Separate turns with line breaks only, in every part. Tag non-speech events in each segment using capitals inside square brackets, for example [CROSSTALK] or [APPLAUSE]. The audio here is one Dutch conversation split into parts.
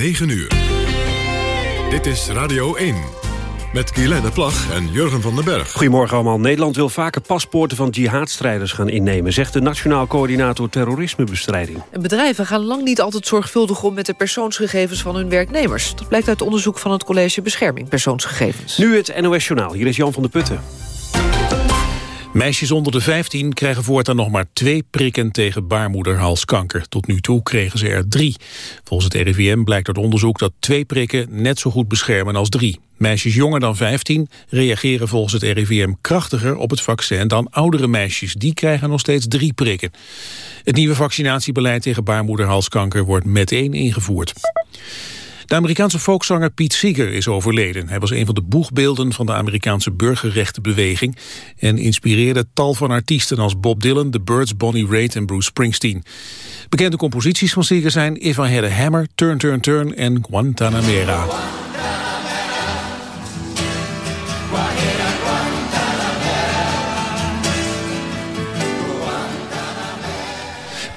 9 uur. Dit is Radio 1. Met Guylaine Plag en Jurgen van den Berg.
Goedemorgen allemaal. Nederland wil vaker paspoorten van jihadstrijders gaan innemen... zegt de Nationaal Coördinator Terrorismebestrijding.
Bedrijven gaan lang niet altijd zorgvuldig om... met de persoonsgegevens van hun werknemers. Dat blijkt uit onderzoek van het College Bescherming Persoonsgegevens.
Nu het NOS Journaal. Hier is Jan van der Putten.
Meisjes onder de 15 krijgen voortaan nog maar twee prikken tegen baarmoederhalskanker. Tot nu toe kregen ze er drie. Volgens het RIVM blijkt uit onderzoek dat twee prikken net zo goed beschermen als drie. Meisjes jonger dan 15 reageren volgens het RIVM krachtiger op het vaccin dan oudere meisjes. Die krijgen nog steeds drie prikken. Het nieuwe vaccinatiebeleid tegen baarmoederhalskanker wordt meteen ingevoerd. De Amerikaanse folkzanger Pete Seeger is overleden. Hij was een van de boegbeelden van de Amerikaanse burgerrechtenbeweging... en inspireerde tal van artiesten als Bob Dylan, The Birds, Bonnie Raitt en Bruce Springsteen. Bekende composities van Seeger zijn If I Had a Hammer, Turn Turn Turn en Guantanamera.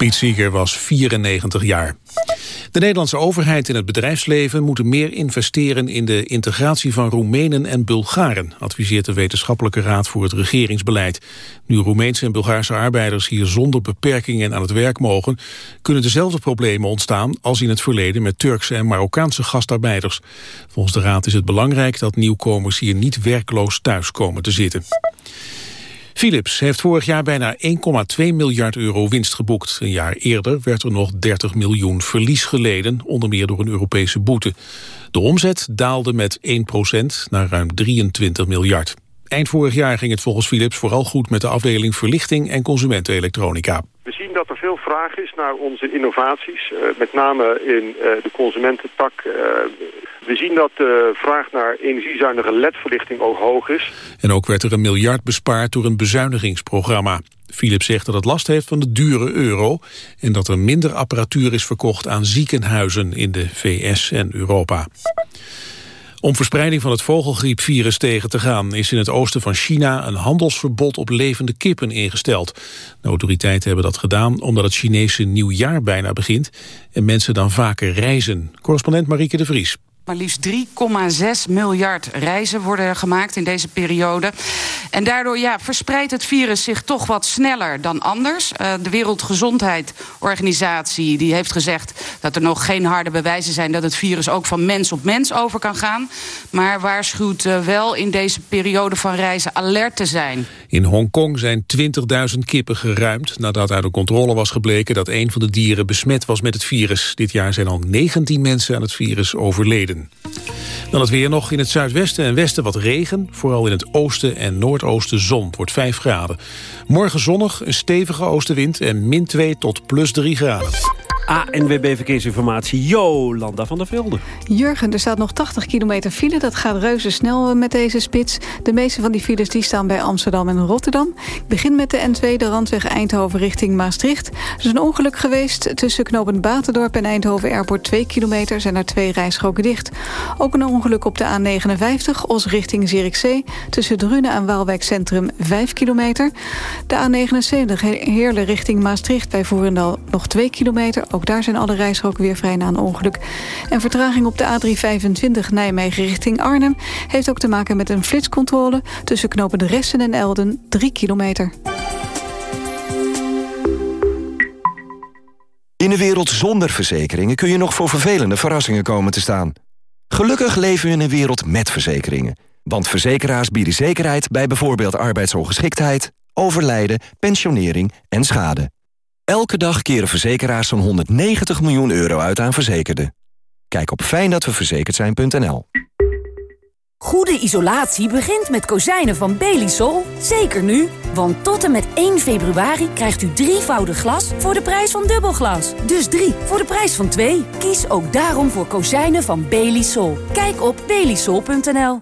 Piet was 94 jaar. De Nederlandse overheid en het bedrijfsleven moeten meer investeren in de integratie van Roemenen en Bulgaren, adviseert de Wetenschappelijke Raad voor het Regeringsbeleid. Nu Roemeense en Bulgaarse arbeiders hier zonder beperkingen aan het werk mogen, kunnen dezelfde problemen ontstaan als in het verleden met Turkse en Marokkaanse gastarbeiders. Volgens de Raad is het belangrijk dat nieuwkomers hier niet werkloos thuis komen te zitten. Philips heeft vorig jaar bijna 1,2 miljard euro winst geboekt. Een jaar eerder werd er nog 30 miljoen verlies geleden, onder meer door een Europese boete. De omzet daalde met 1% naar ruim 23 miljard. Eind vorig jaar ging het volgens Philips vooral goed met de afdeling verlichting en consumentenelektronica.
We zien dat er veel vraag is naar onze innovaties, uh, met name in uh, de consumententak. We zien dat de vraag naar energiezuinige ledverlichting ook hoog is.
En ook werd er een miljard bespaard door een bezuinigingsprogramma. Philips zegt dat het last heeft van de dure euro... en dat er minder apparatuur is verkocht aan ziekenhuizen in de VS en Europa. Om verspreiding van het vogelgriepvirus tegen te gaan... is in het oosten van China een handelsverbod op levende kippen ingesteld. De autoriteiten hebben dat gedaan omdat het Chinese nieuwjaar bijna begint... en mensen dan vaker reizen. Correspondent Marieke de Vries.
Maar liefst 3,6 miljard reizen worden gemaakt in deze periode. En daardoor ja, verspreidt het virus zich toch wat sneller dan anders. Uh, de Wereldgezondheidsorganisatie die heeft gezegd dat er nog geen harde bewijzen zijn dat het virus ook van mens op mens over kan gaan. Maar waarschuwt uh, wel in deze periode van reizen alert te zijn.
In Hongkong zijn 20.000 kippen geruimd nadat uit de controle was gebleken dat een van de dieren besmet was met het virus. Dit jaar zijn al 19 mensen aan het virus overleden. Dan het weer nog in het zuidwesten en westen wat regen. Vooral in het oosten en noordoosten zon. Het wordt 5 graden. Morgen zonnig, een stevige oostenwind en min 2 tot plus 3 graden.
ANWB Verkeersinformatie, Jolanda van der Velde.
Jurgen, er staat nog 80 kilometer file. Dat gaat reuze snel met deze spits. De meeste van die files die staan bij Amsterdam en Rotterdam. Ik begin met de N2, de randweg Eindhoven richting Maastricht. Er is een ongeluk geweest tussen knooppunt Batendorp en Eindhoven Airport. 2 kilometer zijn er twee rijstroken dicht. Ook een ongeluk op de A59, Os richting Zierikzee. Tussen Drunen en Waalwijk Centrum 5 kilometer. De A79, Heerlen richting Maastricht bij Voerendal nog 2 kilometer ook daar zijn alle rijstroken weer vrij na een ongeluk. En vertraging op de A325 Nijmegen richting Arnhem... heeft ook te maken met een flitscontrole... tussen knopen de Ressen en Elden, 3 kilometer.
In een wereld zonder verzekeringen kun je nog voor vervelende verrassingen komen te staan. Gelukkig leven we in een wereld met verzekeringen. Want verzekeraars bieden zekerheid bij bijvoorbeeld arbeidsongeschiktheid... overlijden, pensionering en schade. Elke dag keren verzekeraars zo'n 190 miljoen euro uit aan verzekerden. Kijk op fijndatweverzekerd
Goede isolatie begint met kozijnen van Belisol. Zeker nu, want tot en met 1 februari krijgt u drievoudig glas voor de prijs van dubbelglas. Dus drie voor de prijs van twee. Kies ook daarom voor kozijnen van Belisol. Kijk op belisol.nl.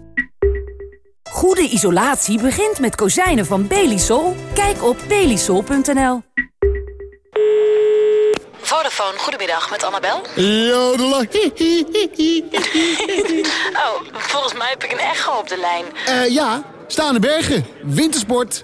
Goede isolatie begint met kozijnen van Belisol. Kijk op belisol.nl.
Vodafone, goedemiddag, met Annabel.
Jodela. [LAUGHS]
oh, volgens mij heb ik een echo op de lijn.
Uh, ja, staande bergen, wintersport,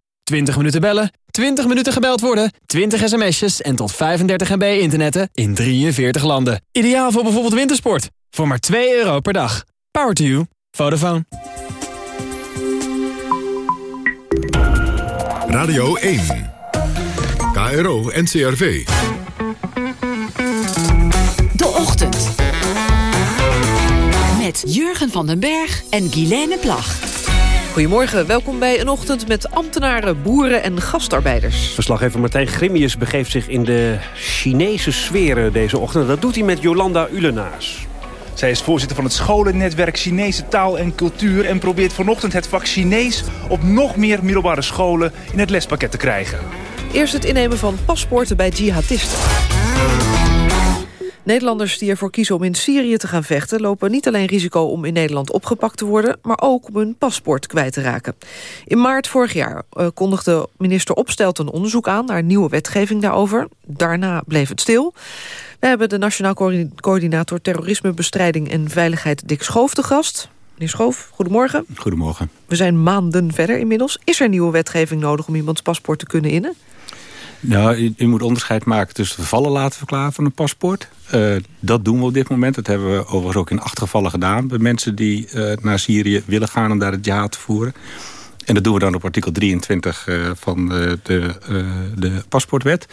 20 minuten bellen, 20 minuten gebeld worden, 20 sms'jes en tot 35 MB internetten in 43 landen. Ideaal voor bijvoorbeeld wintersport. Voor maar 2 euro per dag. Power to you. Vodafone.
Radio 1. KRO NCRV.
De Ochtend. Met Jurgen van den Berg en Guilaine Plag.
Goedemorgen, welkom bij een ochtend met ambtenaren, boeren en gastarbeiders.
Verslaggever Martijn Grimmius begeeft zich in de Chinese sferen deze ochtend. Dat doet hij met Jolanda Ulenaars.
Zij is voorzitter van het scholennetwerk Chinese taal en cultuur... en probeert vanochtend het vak Chinees op nog meer middelbare scholen in het lespakket te krijgen.
Eerst het innemen van paspoorten bij jihadisten. Nederlanders die ervoor kiezen om in Syrië te gaan vechten... lopen niet alleen risico om in Nederland opgepakt te worden... maar ook om hun paspoort kwijt te raken. In maart vorig jaar uh, kondigde minister Opstelt een onderzoek aan... naar nieuwe wetgeving daarover. Daarna bleef het stil. We hebben de Nationaal Coördinator Terrorismebestrijding en Veiligheid Dick Schoof te gast. Meneer Schoof, goedemorgen.
Goedemorgen.
We zijn maanden verder inmiddels. Is er nieuwe wetgeving nodig om iemands paspoort te kunnen innen?
Nou, u, moet onderscheid maken tussen vervallen laten verklaren van een paspoort. Uh, dat doen we op dit moment. Dat hebben we overigens ook in acht gevallen gedaan... bij mensen die uh, naar Syrië willen gaan om daar het jihad te voeren. En dat doen we dan op artikel 23 uh, van de, de paspoortwet.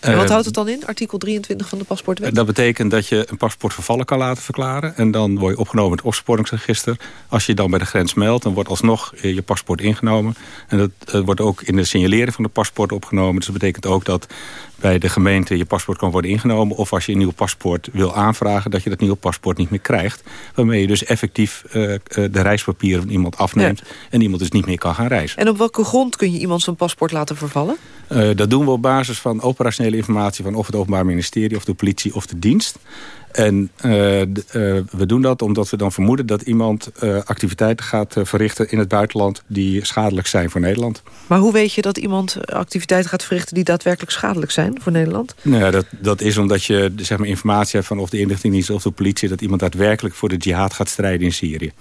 En wat houdt het dan in, artikel 23 van de paspoortwet?
Dat betekent dat je een paspoort vervallen kan laten verklaren. En dan word je opgenomen in het opsporingsregister. Als je dan bij de grens meldt, dan wordt alsnog je paspoort ingenomen. En dat wordt ook in de signalering van de paspoort opgenomen. Dus dat betekent ook dat bij de gemeente je paspoort kan worden ingenomen... of als je een nieuw paspoort wil aanvragen... dat je dat nieuwe paspoort niet meer krijgt. Waarmee je dus effectief uh, de reispapieren van iemand afneemt... en iemand dus niet meer kan gaan reizen.
En op welke grond kun je iemand zijn paspoort laten vervallen?
Uh, dat doen we op basis van operationele informatie... van of het Openbaar Ministerie, of de politie, of de dienst... En uh, uh, we doen dat omdat we dan vermoeden dat iemand uh, activiteiten gaat verrichten in het buitenland die schadelijk zijn voor Nederland.
Maar hoe weet je dat iemand activiteiten gaat verrichten die daadwerkelijk schadelijk zijn voor Nederland?
Nou ja, dat, dat is omdat je zeg maar, informatie hebt van of de inlichtingendienst of de politie dat iemand daadwerkelijk voor de jihad gaat strijden in Syrië.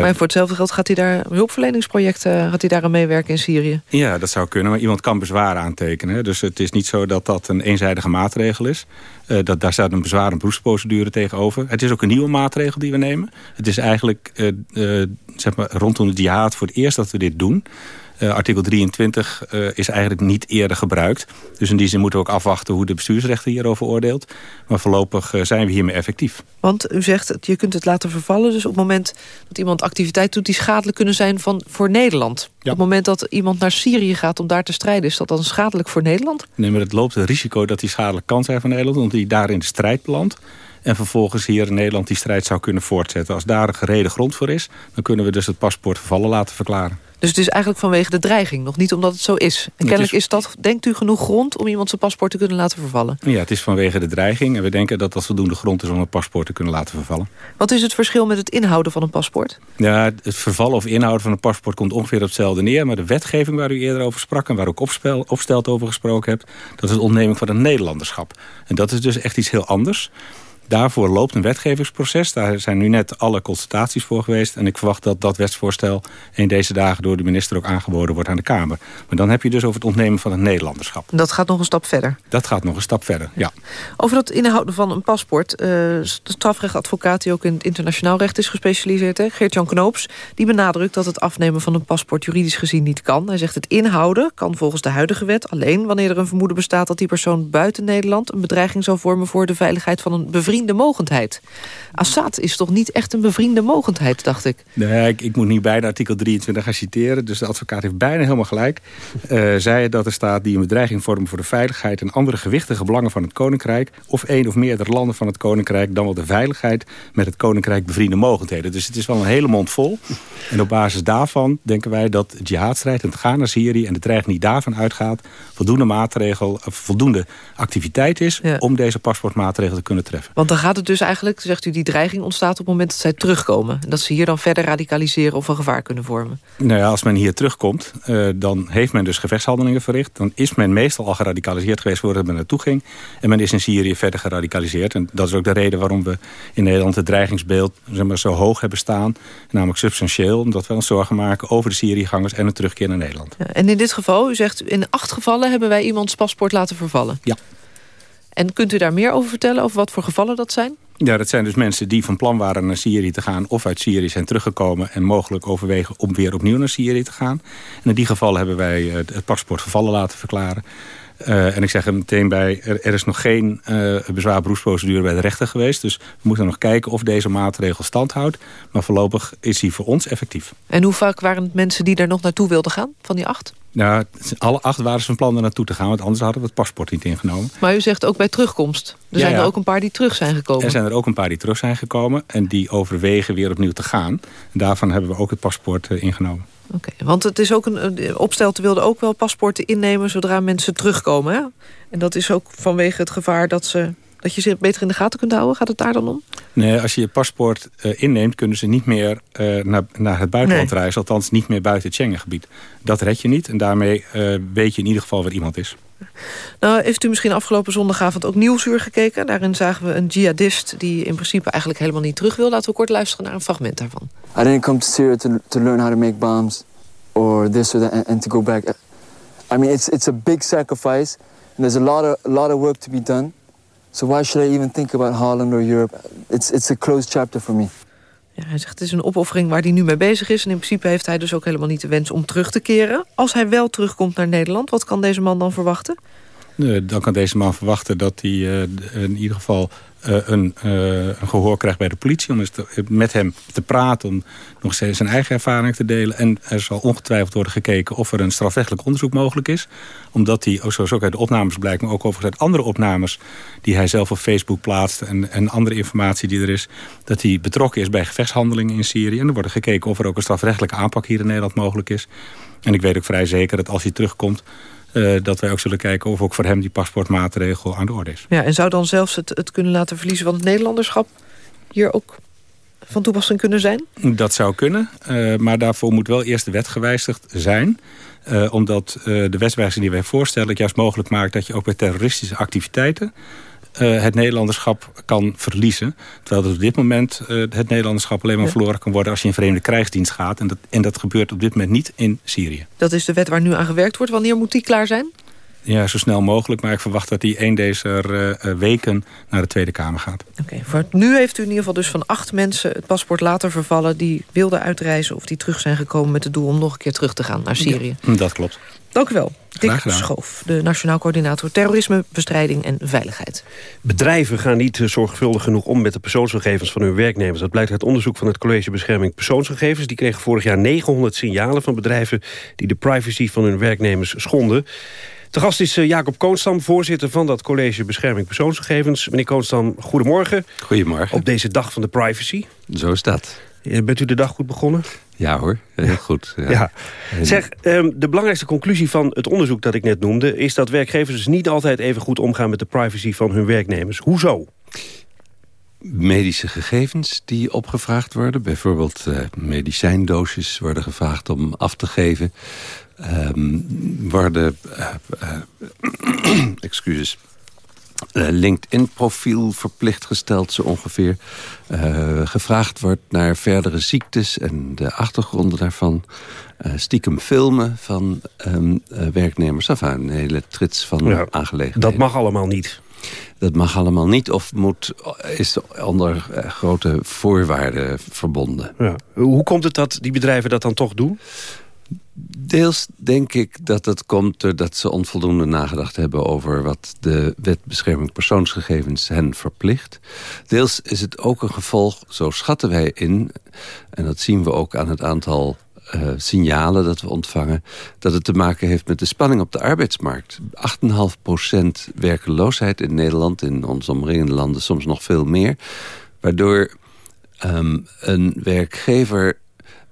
maar voor hetzelfde geld gaat hij daar hulpverleningsprojecten gaat hij daar aan meewerken in Syrië?
Ja, dat zou kunnen, maar iemand kan bezwaar aantekenen. Dus het is niet zo dat dat een eenzijdige maatregel is. Dat, daar staat een bezwaar beroepsprocedure tegenover. Het is ook een nieuwe maatregel die we nemen. Het is eigenlijk uh, uh, zeg maar, rondom de jihad voor het eerst dat we dit doen. Uh, artikel 23 uh, is eigenlijk niet eerder gebruikt. Dus in die zin moeten we ook afwachten hoe de bestuursrechter hierover oordeelt. Maar voorlopig uh, zijn we hiermee effectief.
Want u zegt, je kunt het laten vervallen. Dus op het moment dat iemand activiteit doet die schadelijk kunnen zijn van, voor Nederland. Ja. Op het moment dat iemand naar Syrië gaat om daar te strijden. Is dat dan schadelijk voor Nederland?
Nee, maar het loopt het risico dat die schadelijk kan zijn voor Nederland. Omdat hij daar in de strijd belandt. En vervolgens hier in Nederland die strijd zou kunnen voortzetten. Als daar een gereden grond voor is, dan kunnen we dus het paspoort vervallen laten verklaren.
Dus het is eigenlijk vanwege de dreiging, nog niet omdat het zo is. En kennelijk is... is... dat, denkt u, genoeg grond om iemand zijn paspoort te kunnen laten vervallen?
Ja, het is vanwege de dreiging. En we denken dat dat voldoende grond is om een paspoort te kunnen laten vervallen.
Wat is het verschil met het inhouden van een paspoort?
Ja, het vervallen of inhouden van een paspoort komt ongeveer op hetzelfde neer. Maar de wetgeving waar u eerder over sprak en waar ook opspel, Opstelt over gesproken hebt... dat is het ontneming van een Nederlanderschap. En dat is dus echt iets heel anders. Daarvoor loopt een wetgevingsproces. Daar zijn nu net alle consultaties voor geweest. En ik verwacht dat dat wetsvoorstel in deze dagen door de minister ook aangeboden wordt aan de Kamer. Maar dan heb je dus over het ontnemen van het Nederlanderschap.
Dat gaat nog een stap verder?
Dat gaat nog een stap verder, ja.
Over het inhouden van een paspoort. Uh, de strafrechtadvocaat die ook in het internationaal recht is gespecialiseerd, Geert-Jan Knoops, die benadrukt dat het afnemen van een paspoort juridisch gezien niet kan. Hij zegt het inhouden kan volgens de huidige wet alleen wanneer er een vermoeden bestaat dat die persoon buiten Nederland een bedreiging zou vormen voor de veiligheid van een bevriend bevriende mogendheid. Assad is toch niet echt een bevriende mogendheid, dacht ik.
Nee, ik, ik moet niet bijna artikel 23 gaan citeren. Dus de advocaat heeft bijna helemaal gelijk. Uh, zei dat er staat die een bedreiging vormen voor de veiligheid... en andere gewichtige belangen van het Koninkrijk... of één of meerdere landen van het Koninkrijk... dan wel de veiligheid met het Koninkrijk bevriende mogendheden. Dus het is wel een hele mond vol. En op basis daarvan denken wij dat jihadstrijd en het gaan naar Syrië... en de dreiging die daarvan uitgaat... voldoende maatregel, of voldoende activiteit is... om deze paspoortmaatregelen te kunnen treffen.
Want dan gaat het dus eigenlijk, zegt u, die dreiging ontstaat... op het moment dat zij terugkomen. En dat ze hier dan verder radicaliseren of een gevaar kunnen vormen.
Nou ja, als men hier terugkomt, uh, dan heeft men dus gevechtshandelingen verricht. Dan is men meestal al geradicaliseerd geweest voordat men naartoe ging. En men is in Syrië verder geradicaliseerd. En dat is ook de reden waarom we in Nederland het dreigingsbeeld zeg maar, zo hoog hebben staan. Namelijk substantieel, omdat we ons zorgen maken over de Syriëgangers en een terugkeer naar Nederland.
Ja, en in dit geval, u zegt in acht gevallen hebben wij iemands paspoort laten vervallen.
Ja.
En kunt u daar meer over vertellen, over wat voor gevallen dat zijn?
Ja, dat zijn dus mensen die van plan waren naar Syrië te gaan... of uit Syrië zijn teruggekomen en mogelijk overwegen om weer opnieuw naar Syrië te gaan. En in die gevallen hebben wij eh, het paspoort vervallen laten verklaren. Uh, en ik zeg er meteen bij, er, er is nog geen uh, bezwaar beroepsprocedure bij de rechter geweest. Dus we moeten nog kijken of deze maatregel stand houdt. Maar voorlopig is die voor ons effectief.
En hoe vaak waren het mensen die daar nog naartoe wilden gaan, van die acht?
Nou, alle acht waren ze van plan er naartoe te gaan, want anders hadden we het paspoort niet ingenomen.
Maar u zegt ook bij terugkomst. Er zijn er ook een paar die terug zijn gekomen.
Er zijn er ook een paar die terug zijn gekomen en die overwegen weer opnieuw te gaan. En daarvan hebben we ook het paspoort uh, ingenomen.
Oké, want het is ook een, opstelte wilde ook wel paspoorten innemen zodra mensen terugkomen. Hè? En dat is ook vanwege het gevaar dat, ze, dat je ze beter in de gaten kunt houden. Gaat het daar dan om?
Nee, als je je paspoort uh, inneemt kunnen ze niet meer uh, naar, naar het buitenland nee. reizen. Althans niet meer buiten het Schengengebied. Dat red je niet en daarmee uh, weet je in ieder geval waar iemand is.
Nou, heeft u misschien afgelopen zondagavond ook Nieuwsuur gekeken? Daarin zagen we een jihadist die in principe eigenlijk helemaal niet terug wil. Laten we kort luisteren naar een fragment daarvan.
I didn't come to Syria to, to learn how to make bombs or this or that and, and to go back. I mean, it's, it's a big sacrifice and there's a lot, of, a lot of work to be done. So why should I even think about Holland or Europe? It's, it's a closed chapter for me.
Ja, hij zegt het is een opoffering waar hij nu mee bezig is. En in principe heeft hij dus ook helemaal niet de wens om terug te keren. Als hij wel terugkomt naar Nederland, wat kan deze man dan verwachten?
Nee, dan kan deze man verwachten dat hij uh, in ieder geval een, uh, een, gehoor krijgt bij de politie... om eens met hem te praten, om nog steeds zijn eigen ervaring te delen. En er zal ongetwijfeld worden gekeken of er een strafrechtelijk onderzoek mogelijk is. Omdat hij, zoals ook uit de opnames blijkt... maar ook overigens uit andere opnames die hij zelf op Facebook plaatst... en, en andere informatie die er is... dat hij betrokken is bij gevechtshandelingen in Syrië. En er wordt gekeken of er ook een strafrechtelijke aanpak hier in Nederland mogelijk is. En ik weet ook vrij zeker dat als hij terugkomt... Uh, dat wij ook zullen kijken of ook voor hem die paspoortmaatregel aan de orde is.
Ja, en zou dan zelfs het, het kunnen laten verliezen van het Nederlanderschap hier ook van toepassing kunnen zijn?
Dat zou kunnen, uh, maar daarvoor moet wel eerst de wet gewijzigd zijn. Uh, omdat de wetswijziging die wij voorstellen het juist mogelijk maakt... dat je ook bij terroristische activiteiten uh, het Nederlanderschap kan verliezen. Terwijl dat op dit moment uh, het Nederlanderschap alleen maar verloren kan worden... als je in vreemde krijgsdienst gaat. En dat, en dat gebeurt op dit moment niet in Syrië.
Dat is de wet waar nu aan gewerkt wordt. Wanneer moet die klaar zijn?
Ja, zo snel mogelijk. Maar ik verwacht dat die één deze uh, weken naar de Tweede Kamer gaat.
Oké, okay, voor nu heeft u in ieder geval dus van acht mensen het paspoort laten vervallen... die wilden uitreizen of die terug zijn gekomen met het doel om nog een keer terug te gaan naar Syrië.
Ja, dat klopt.
Dank u wel. Dick Schoof, de Nationaal Coördinator Terrorisme, Bestrijding en Veiligheid.
Bedrijven gaan niet zorgvuldig genoeg om met de persoonsgegevens van hun werknemers. Dat blijkt uit onderzoek van het College Bescherming Persoonsgegevens. Die kregen vorig jaar 900 signalen van bedrijven die de privacy van hun werknemers schonden. De gast is Jacob Koonstam, voorzitter van dat College Bescherming Persoonsgegevens. Meneer Koonstam, goedemorgen.
Goedemorgen.
Op deze dag van de privacy.
Zo is dat.
Bent u de dag goed begonnen?
Ja hoor, heel goed. Ja.
ja. Zeg, um, de belangrijkste conclusie van het onderzoek dat ik net noemde... is dat werkgevers dus niet altijd even goed omgaan met de privacy van hun werknemers. Hoezo?
Medische gegevens die opgevraagd worden. Bijvoorbeeld uh, medicijndoosjes worden gevraagd om af te geven. Um, worden... Uh, uh, [CLEARS THROAT] excuses LinkedIn-profiel verplicht gesteld, zo ongeveer. Uh, gevraagd wordt naar verdere ziektes en de achtergronden daarvan. Uh, stiekem filmen van um, werknemers. Enfin, een hele trits van ja, aangelegenheden.
Dat mag allemaal niet.
Dat mag allemaal niet of moet, is onder grote voorwaarden verbonden.
Ja. Hoe komt het dat die bedrijven dat dan toch doen?
Deels denk ik dat het komt doordat ze onvoldoende nagedacht hebben... over wat de wet bescherming persoonsgegevens hen verplicht. Deels is het ook een gevolg, zo schatten wij in... en dat zien we ook aan het aantal uh, signalen dat we ontvangen... dat het te maken heeft met de spanning op de arbeidsmarkt. 8,5% werkeloosheid in Nederland, in onze omringende landen soms nog veel meer. Waardoor um, een werkgever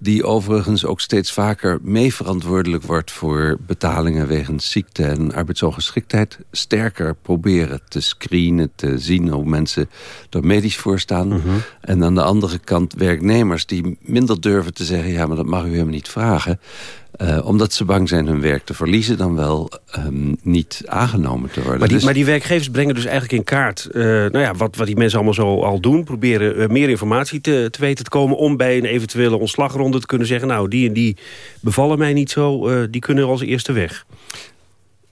die overigens ook steeds vaker mee verantwoordelijk wordt... voor betalingen wegens ziekte en arbeidsongeschiktheid... sterker proberen te screenen, te zien hoe mensen er medisch voor staan. Mhm. En aan de andere kant werknemers die minder durven te zeggen... ja, maar dat mag u helemaal niet vragen... Uh, omdat ze bang zijn hun werk te verliezen... dan wel um, niet aangenomen te worden.
Maar die,
dus...
maar die werkgevers brengen dus eigenlijk in kaart... Uh, nou ja, wat, wat die mensen allemaal zo al doen. Proberen uh, meer informatie te, te weten te komen... om bij een eventuele ontslagronde te kunnen zeggen... nou, die en die bevallen mij niet zo, die kunnen als eerste weg.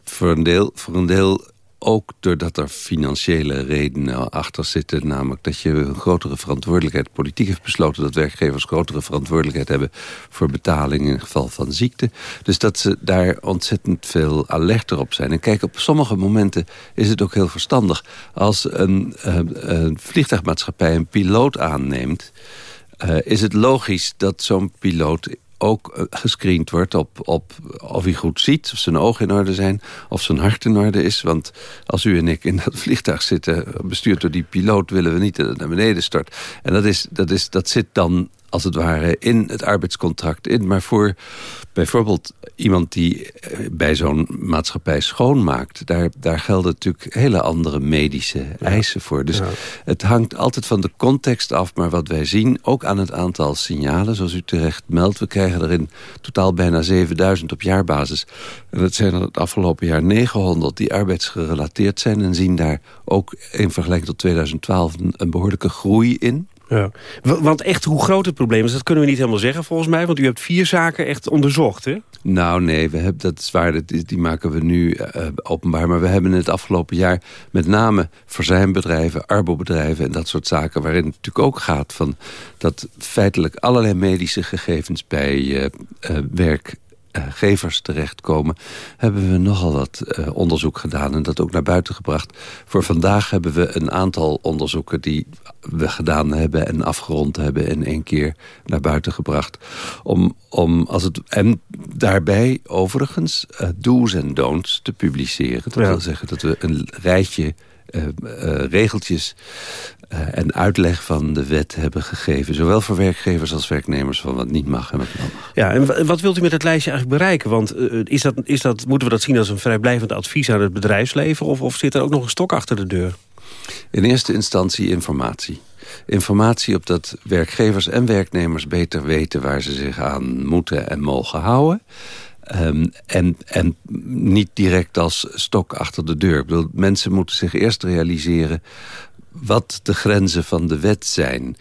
Voor een deel, voor een deel ook doordat er financiële redenen achter zitten. Namelijk dat je een grotere verantwoordelijkheid... Politiek heeft besloten dat werkgevers grotere verantwoordelijkheid hebben... voor betaling in geval van ziekte. Dus dat ze daar ontzettend veel alerter op zijn. En kijk, op sommige momenten is het ook heel verstandig. Als een, een vliegtuigmaatschappij een piloot aanneemt... Uh, is het logisch dat zo'n piloot ook eh, gescreend wordt op, op of hij goed ziet, of zijn ogen in orde zijn, of zijn hart in orde is. Want als u en ik in dat [LAUGHS] vliegtuig zitten, bestuurd door die piloot, willen we niet dat het naar beneden stort. En dat, is, dat, is, dat zit dan als het ware in het arbeidscontract in. Maar voor bijvoorbeeld iemand die eh, bij zo'n maatschappij schoonmaakt... Daar, daar gelden natuurlijk hele andere medische eisen voor. Dus het hangt altijd van de context af. Maar wat wij zien, ook aan het aantal signalen, zoals u terecht meldt... we krijgen er in totaal bijna 7000 op jaarbasis. En dat zijn er het afgelopen jaar 900 die arbeidsgerelateerd zijn... en zien daar ook in vergelijking tot 2012 een behoorlijke groei in...
Ja. Want echt hoe groot het probleem is, dat kunnen we niet helemaal zeggen volgens mij. Want u hebt vier zaken echt onderzocht, hè?
Nou nee, we hebben, dat is waar, die, maken we nu uh, openbaar. Maar we hebben het afgelopen jaar met name verzuimbedrijven, arbobedrijven... en dat soort zaken waarin het natuurlijk ook gaat van... dat feitelijk allerlei medische gegevens bij uh, uh, werk uh, gevers terechtkomen... hebben we nogal wat uh, onderzoek gedaan en dat ook naar buiten gebracht. Voor vandaag hebben we een aantal onderzoeken die we gedaan hebben... en afgerond hebben in één keer naar buiten gebracht. Om, om als het, en daarbij overigens uh, do's en don'ts te publiceren. Dat wil zeggen dat we een rijtje uh, uh, regeltjes uh, en uitleg van de wet hebben gegeven. Zowel voor werkgevers als werknemers van wat niet mag en wat wel mag.
Ja, en wat wilt u met het lijstje eigenlijk bereiken? Want is dat, is dat, moeten we dat zien als een vrijblijvend advies aan het bedrijfsleven... Of, of zit er ook nog een stok achter de deur?
In eerste instantie informatie. Informatie op dat werkgevers en werknemers beter weten... waar ze zich aan moeten en mogen houden... Um, en, en niet direct als stok achter de deur. Mensen moeten zich eerst realiseren wat de grenzen van de wet zijn.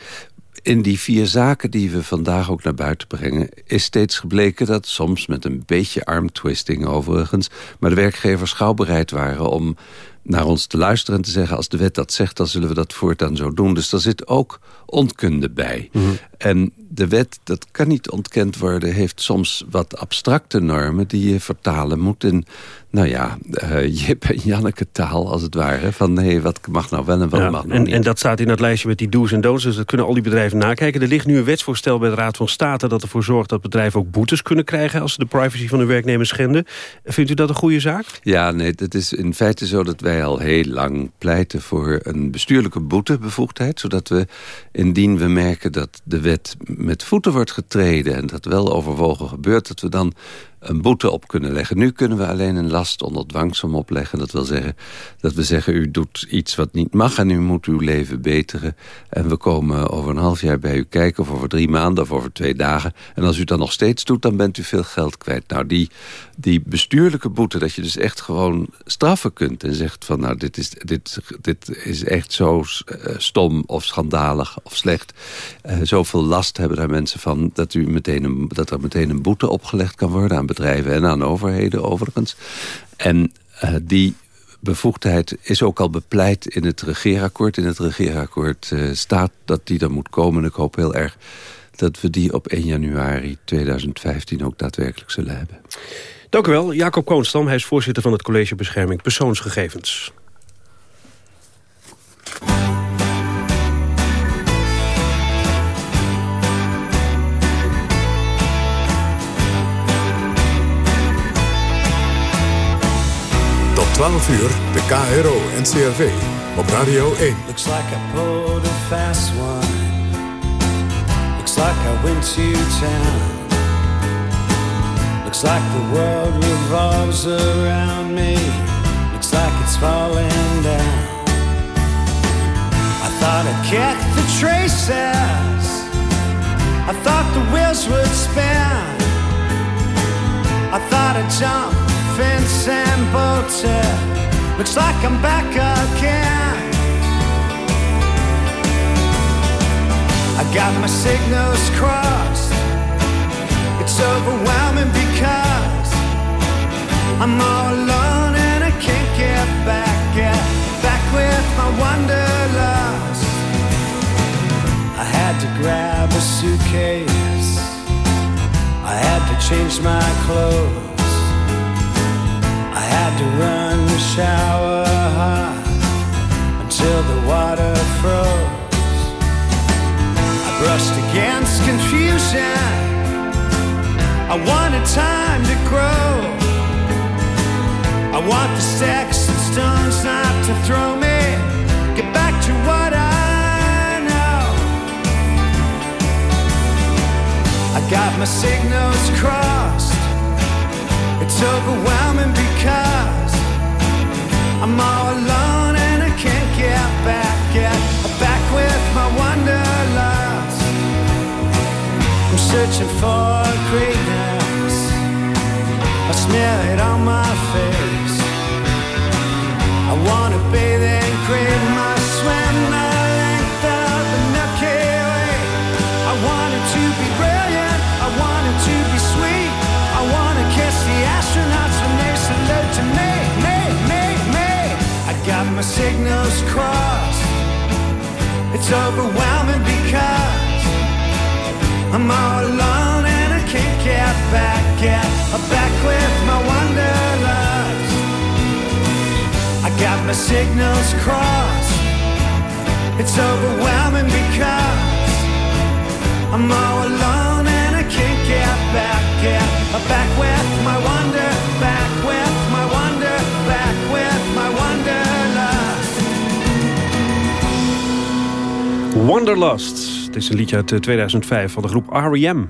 In die vier zaken die we vandaag ook naar buiten brengen... is steeds gebleken dat soms met een beetje armtwisting overigens... maar de werkgevers gauw bereid waren om naar ons te luisteren en te zeggen... als de wet dat zegt, dan zullen we dat voortaan zo doen. Dus daar zit ook onkunde bij. -hmm. En de wet, dat kan niet ontkend worden... heeft soms wat abstracte normen die je vertalen moet... in nou ja, uh, Jip en Janneke taal als het ware. Van nee, wat mag nou wel en wat
ja,
mag nou
en,
niet.
En dat staat in dat lijstje met die do's en don'ts. Dus dat kunnen al die bedrijven nakijken. Er ligt nu een wetsvoorstel bij de Raad van State... dat ervoor zorgt dat bedrijven ook boetes kunnen krijgen... als ze de privacy van hun werknemers schenden. Vindt u dat een goede zaak?
Ja, nee, het is in feite zo dat wij al heel lang pleiten... voor een bestuurlijke boetebevoegdheid. Zodat we, indien we merken dat de wet met voeten wordt getreden... en dat wel overwogen gebeurt, dat we dan een boete op kunnen leggen. Nu kunnen we alleen een last onder dwangsom opleggen. Dat wil zeggen dat we zeggen, u doet iets wat niet mag... en u moet uw leven beteren. En we komen over een half jaar bij u kijken... of over drie maanden of over twee dagen. En als u dat nog steeds doet, dan bent u veel geld kwijt. Nou, die, die bestuurlijke boete, dat je dus echt gewoon straffen kunt... en zegt van, nou, dit is, dit, dit is echt zo stom of schandalig of slecht. Uh, zoveel last hebben daar mensen van... dat, u meteen een, dat er meteen een boete opgelegd kan worden... aan bedrijven en aan overheden overigens. En uh, die bevoegdheid is ook al bepleit in het regeerakkoord. In het regeerakkoord uh, staat dat die er moet komen. Ik hoop heel erg dat we die op 1 januari 2015 ook daadwerkelijk zullen hebben.
Dank u wel, Jacob Koonstam. Hij is voorzitter van het College Bescherming Persoonsgegevens.
12 uur, de KRO en CRV op Radio 1.
Looks like I pulled a fast one. Looks like I went to town. Looks like the world revolves around me. Looks like it's falling down. I thought I'd kick the traces. I thought the wheels would spin. I thought I'd jump and bolt it. Uh, looks like I'm back again. I got my signals crossed. It's overwhelming because I'm all alone and I can't get back. Get back with my wanderlust. I had to grab a suitcase. I had to change my clothes. Had to run the shower hot until the water froze. I brushed against confusion. I wanted time to grow. I want the sticks and stones not to throw me. Get back to what I know. I got my signals crossed. Overwhelming because I'm all alone and I can't get back. Get back with my wanderlust. I'm searching for greatness. I smear it on my face. I wanna bathe create my swim my signals crossed. It's overwhelming because I'm all alone and I can't get back, get back with my wanderlust. I got my signals crossed. It's overwhelming because I'm all alone and I can't get back, get back with Wanderlust.
Het is een liedje uit eh, 2005 van de groep R.E.M.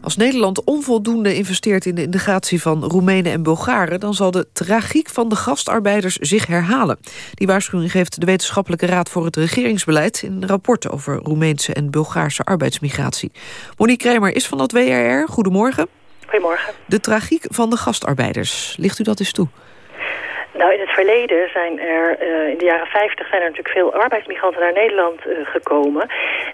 Als Nederland onvoldoende investeert in de integratie van Roemenen en Bulgaren... dan zal de tragiek van de gastarbeiders zich herhalen. Die waarschuwing geeft de Wetenschappelijke Raad voor het Regeringsbeleid... in een rapport over Roemeense en Bulgaarse arbeidsmigratie. Monique Kremer is van dat WRR. Goedemorgen.
Goedemorgen.
De tragiek van de gastarbeiders. Ligt u dat eens toe?
Nou, in het verleden zijn er, uh, in de jaren 50 zijn er natuurlijk veel arbeidsmigranten naar Nederland uh, gekomen.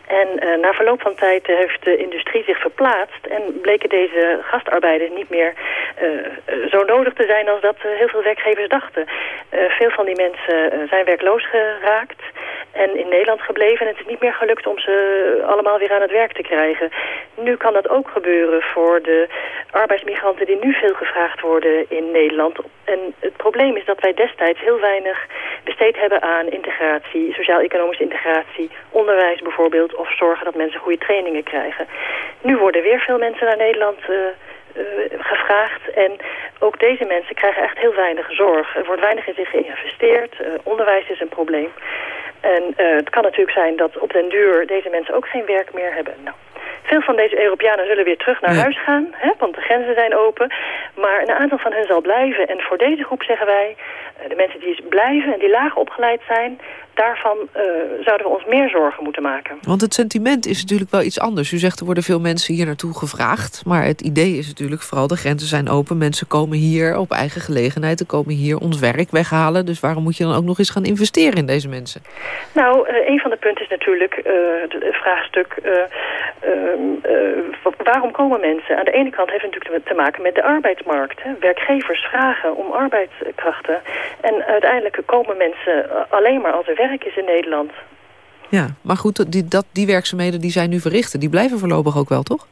En uh, na verloop van tijd heeft de industrie zich verplaatst en bleken deze gastarbeiders niet meer zo nodig te zijn als dat heel veel werkgevers dachten. veel van die mensen zijn werkloos geraakt en in Nederland gebleven. En het is niet meer gelukt om ze allemaal weer aan het werk te krijgen. Nu kan dat ook gebeuren voor de arbeidsmigranten die nu veel gevraagd worden in Nederland. En het probleem is dat wij destijds heel weinig besteed hebben aan integratie, sociaal-economische integratie, onderwijs bijvoorbeeld, of zorgen dat mensen goede trainingen krijgen. Nu worden weer veel mensen naar Nederland uh, uh, gevraagd en ook deze mensen krijgen echt heel weinig zorg. Er wordt weinig in zich geïnvesteerd, uh, onderwijs is een probleem. En het kan natuurlijk zijn dat op den duur deze mensen ook geen werk meer hebben. Nou, veel van deze Europeanen zullen weer terug naar ja. huis gaan, hè, want de grenzen zijn open. Maar een aantal van hen zal blijven. En voor deze groep zeggen wij, de mensen die blijven en die laag opgeleid zijn... daarvan uh, zouden we ons meer zorgen moeten maken.
Want het sentiment is natuurlijk wel iets anders. U zegt er worden veel mensen hier naartoe gevraagd. Maar het idee is natuurlijk vooral de grenzen zijn open. Mensen komen hier op eigen gelegenheid. Ze komen hier ons werk weghalen. Dus waarom moet je dan ook nog eens gaan investeren in deze mensen?
Nou, uh, een van de punten is natuurlijk uh, het vraagstuk... waarom komen mensen? Aan de ene kant heeft het natuurlijk te maken met de arbeidsmarkt. Hè. Werkgevers vragen om arbeidskrachten... En uiteindelijk komen mensen alleen maar als er werk is in Nederland.
Ja, maar goed, die, dat, die werkzaamheden die zij nu verrichten... die blijven voorlopig ook wel, toch?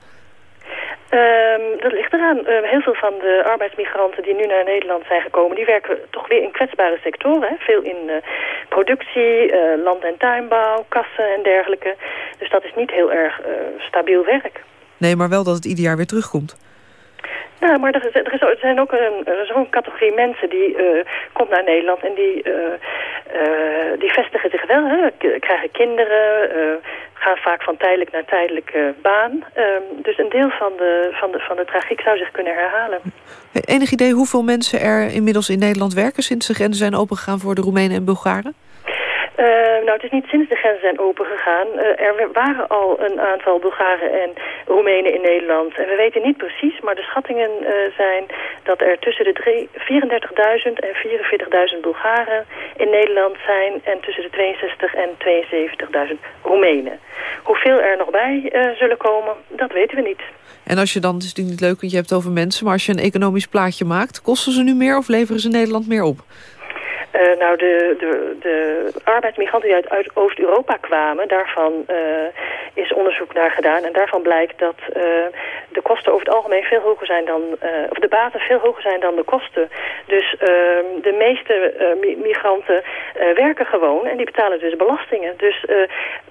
Ehm, dat ligt eraan. Ehm, heel veel van de arbeidsmigranten die nu naar Nederland zijn gekomen... die werken toch weer in kwetsbare sectoren. Hè? Veel in uh, productie, uh, land- en tuinbouw, kassen en dergelijke. Dus dat is niet heel erg uh, stabiel werk.
Nee, maar wel dat het ieder jaar weer terugkomt.
Ja, maar er, is, er, zijn ook zo'n categorie mensen die uh, komt naar Nederland en die, uh, uh, die vestigen zich wel, hè, krijgen kinderen, gaan vaak van tijdelijk naar tijdelijke baan. Ehm, dus een deel van de, van, de, van de tragiek zou zich kunnen herhalen.
Enig idee hoeveel mensen er inmiddels in Nederland werken sinds de grenzen zijn opengegaan voor de Roemenen en Bulgaren?
Uh, nou, het is niet sinds de grenzen zijn opengegaan. Uh, er waren al een aantal Bulgaren en Roemenen in Nederland. En we weten niet precies, maar de schattingen uh, zijn dat er tussen de 34.000 en 44.000 Bulgaren in Nederland zijn. En tussen de 62 en 72.000 Roemenen. Hoeveel er nog bij zullen komen, dat weten we niet.
En als je dan, het is natuurlijk niet leuk, want je hebt over mensen... maar als je een economisch plaatje maakt, kosten ze nu meer of leveren ze Nederland meer op?
Uh, nou, de, de, de arbeidsmigranten die uit, uit Oost-Europa kwamen, daarvan uh, is onderzoek naar gedaan. En daarvan blijkt dat uh, de kosten over het algemeen veel hoger zijn dan, of de baten veel hoger zijn dan de kosten. Dus ehm, de meeste migranten werken gewoon en die betalen dus belastingen. Dus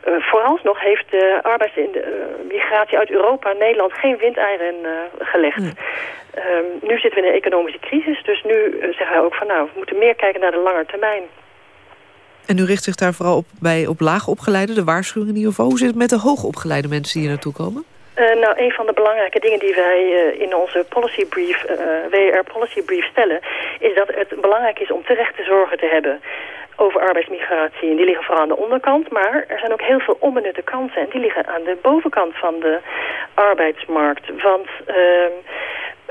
vooralsnog heeft de arbeidsmigratie uit Europa Nederland geen windeieren gelegd. Mm. Um, nu zitten we in een economische crisis, dus nu uh, zeggen wij ook van nou, we moeten meer kijken naar de lange termijn.
En u richt zich daar vooral op bij op laagopgeleide, de waarschuwing in ieder geval. Hoe zit het met de hoogopgeleide mensen die hier naartoe komen?
Uh, nou, een van de belangrijke dingen die wij uh, in onze policy brief, WR policy brief stellen, is dat het belangrijk is om terechte zorgen te hebben over arbeidsmigratie. En die liggen vooral aan de onderkant, maar er zijn ook heel veel onbenutte kansen. En die liggen aan de bovenkant van de arbeidsmarkt. Want uh,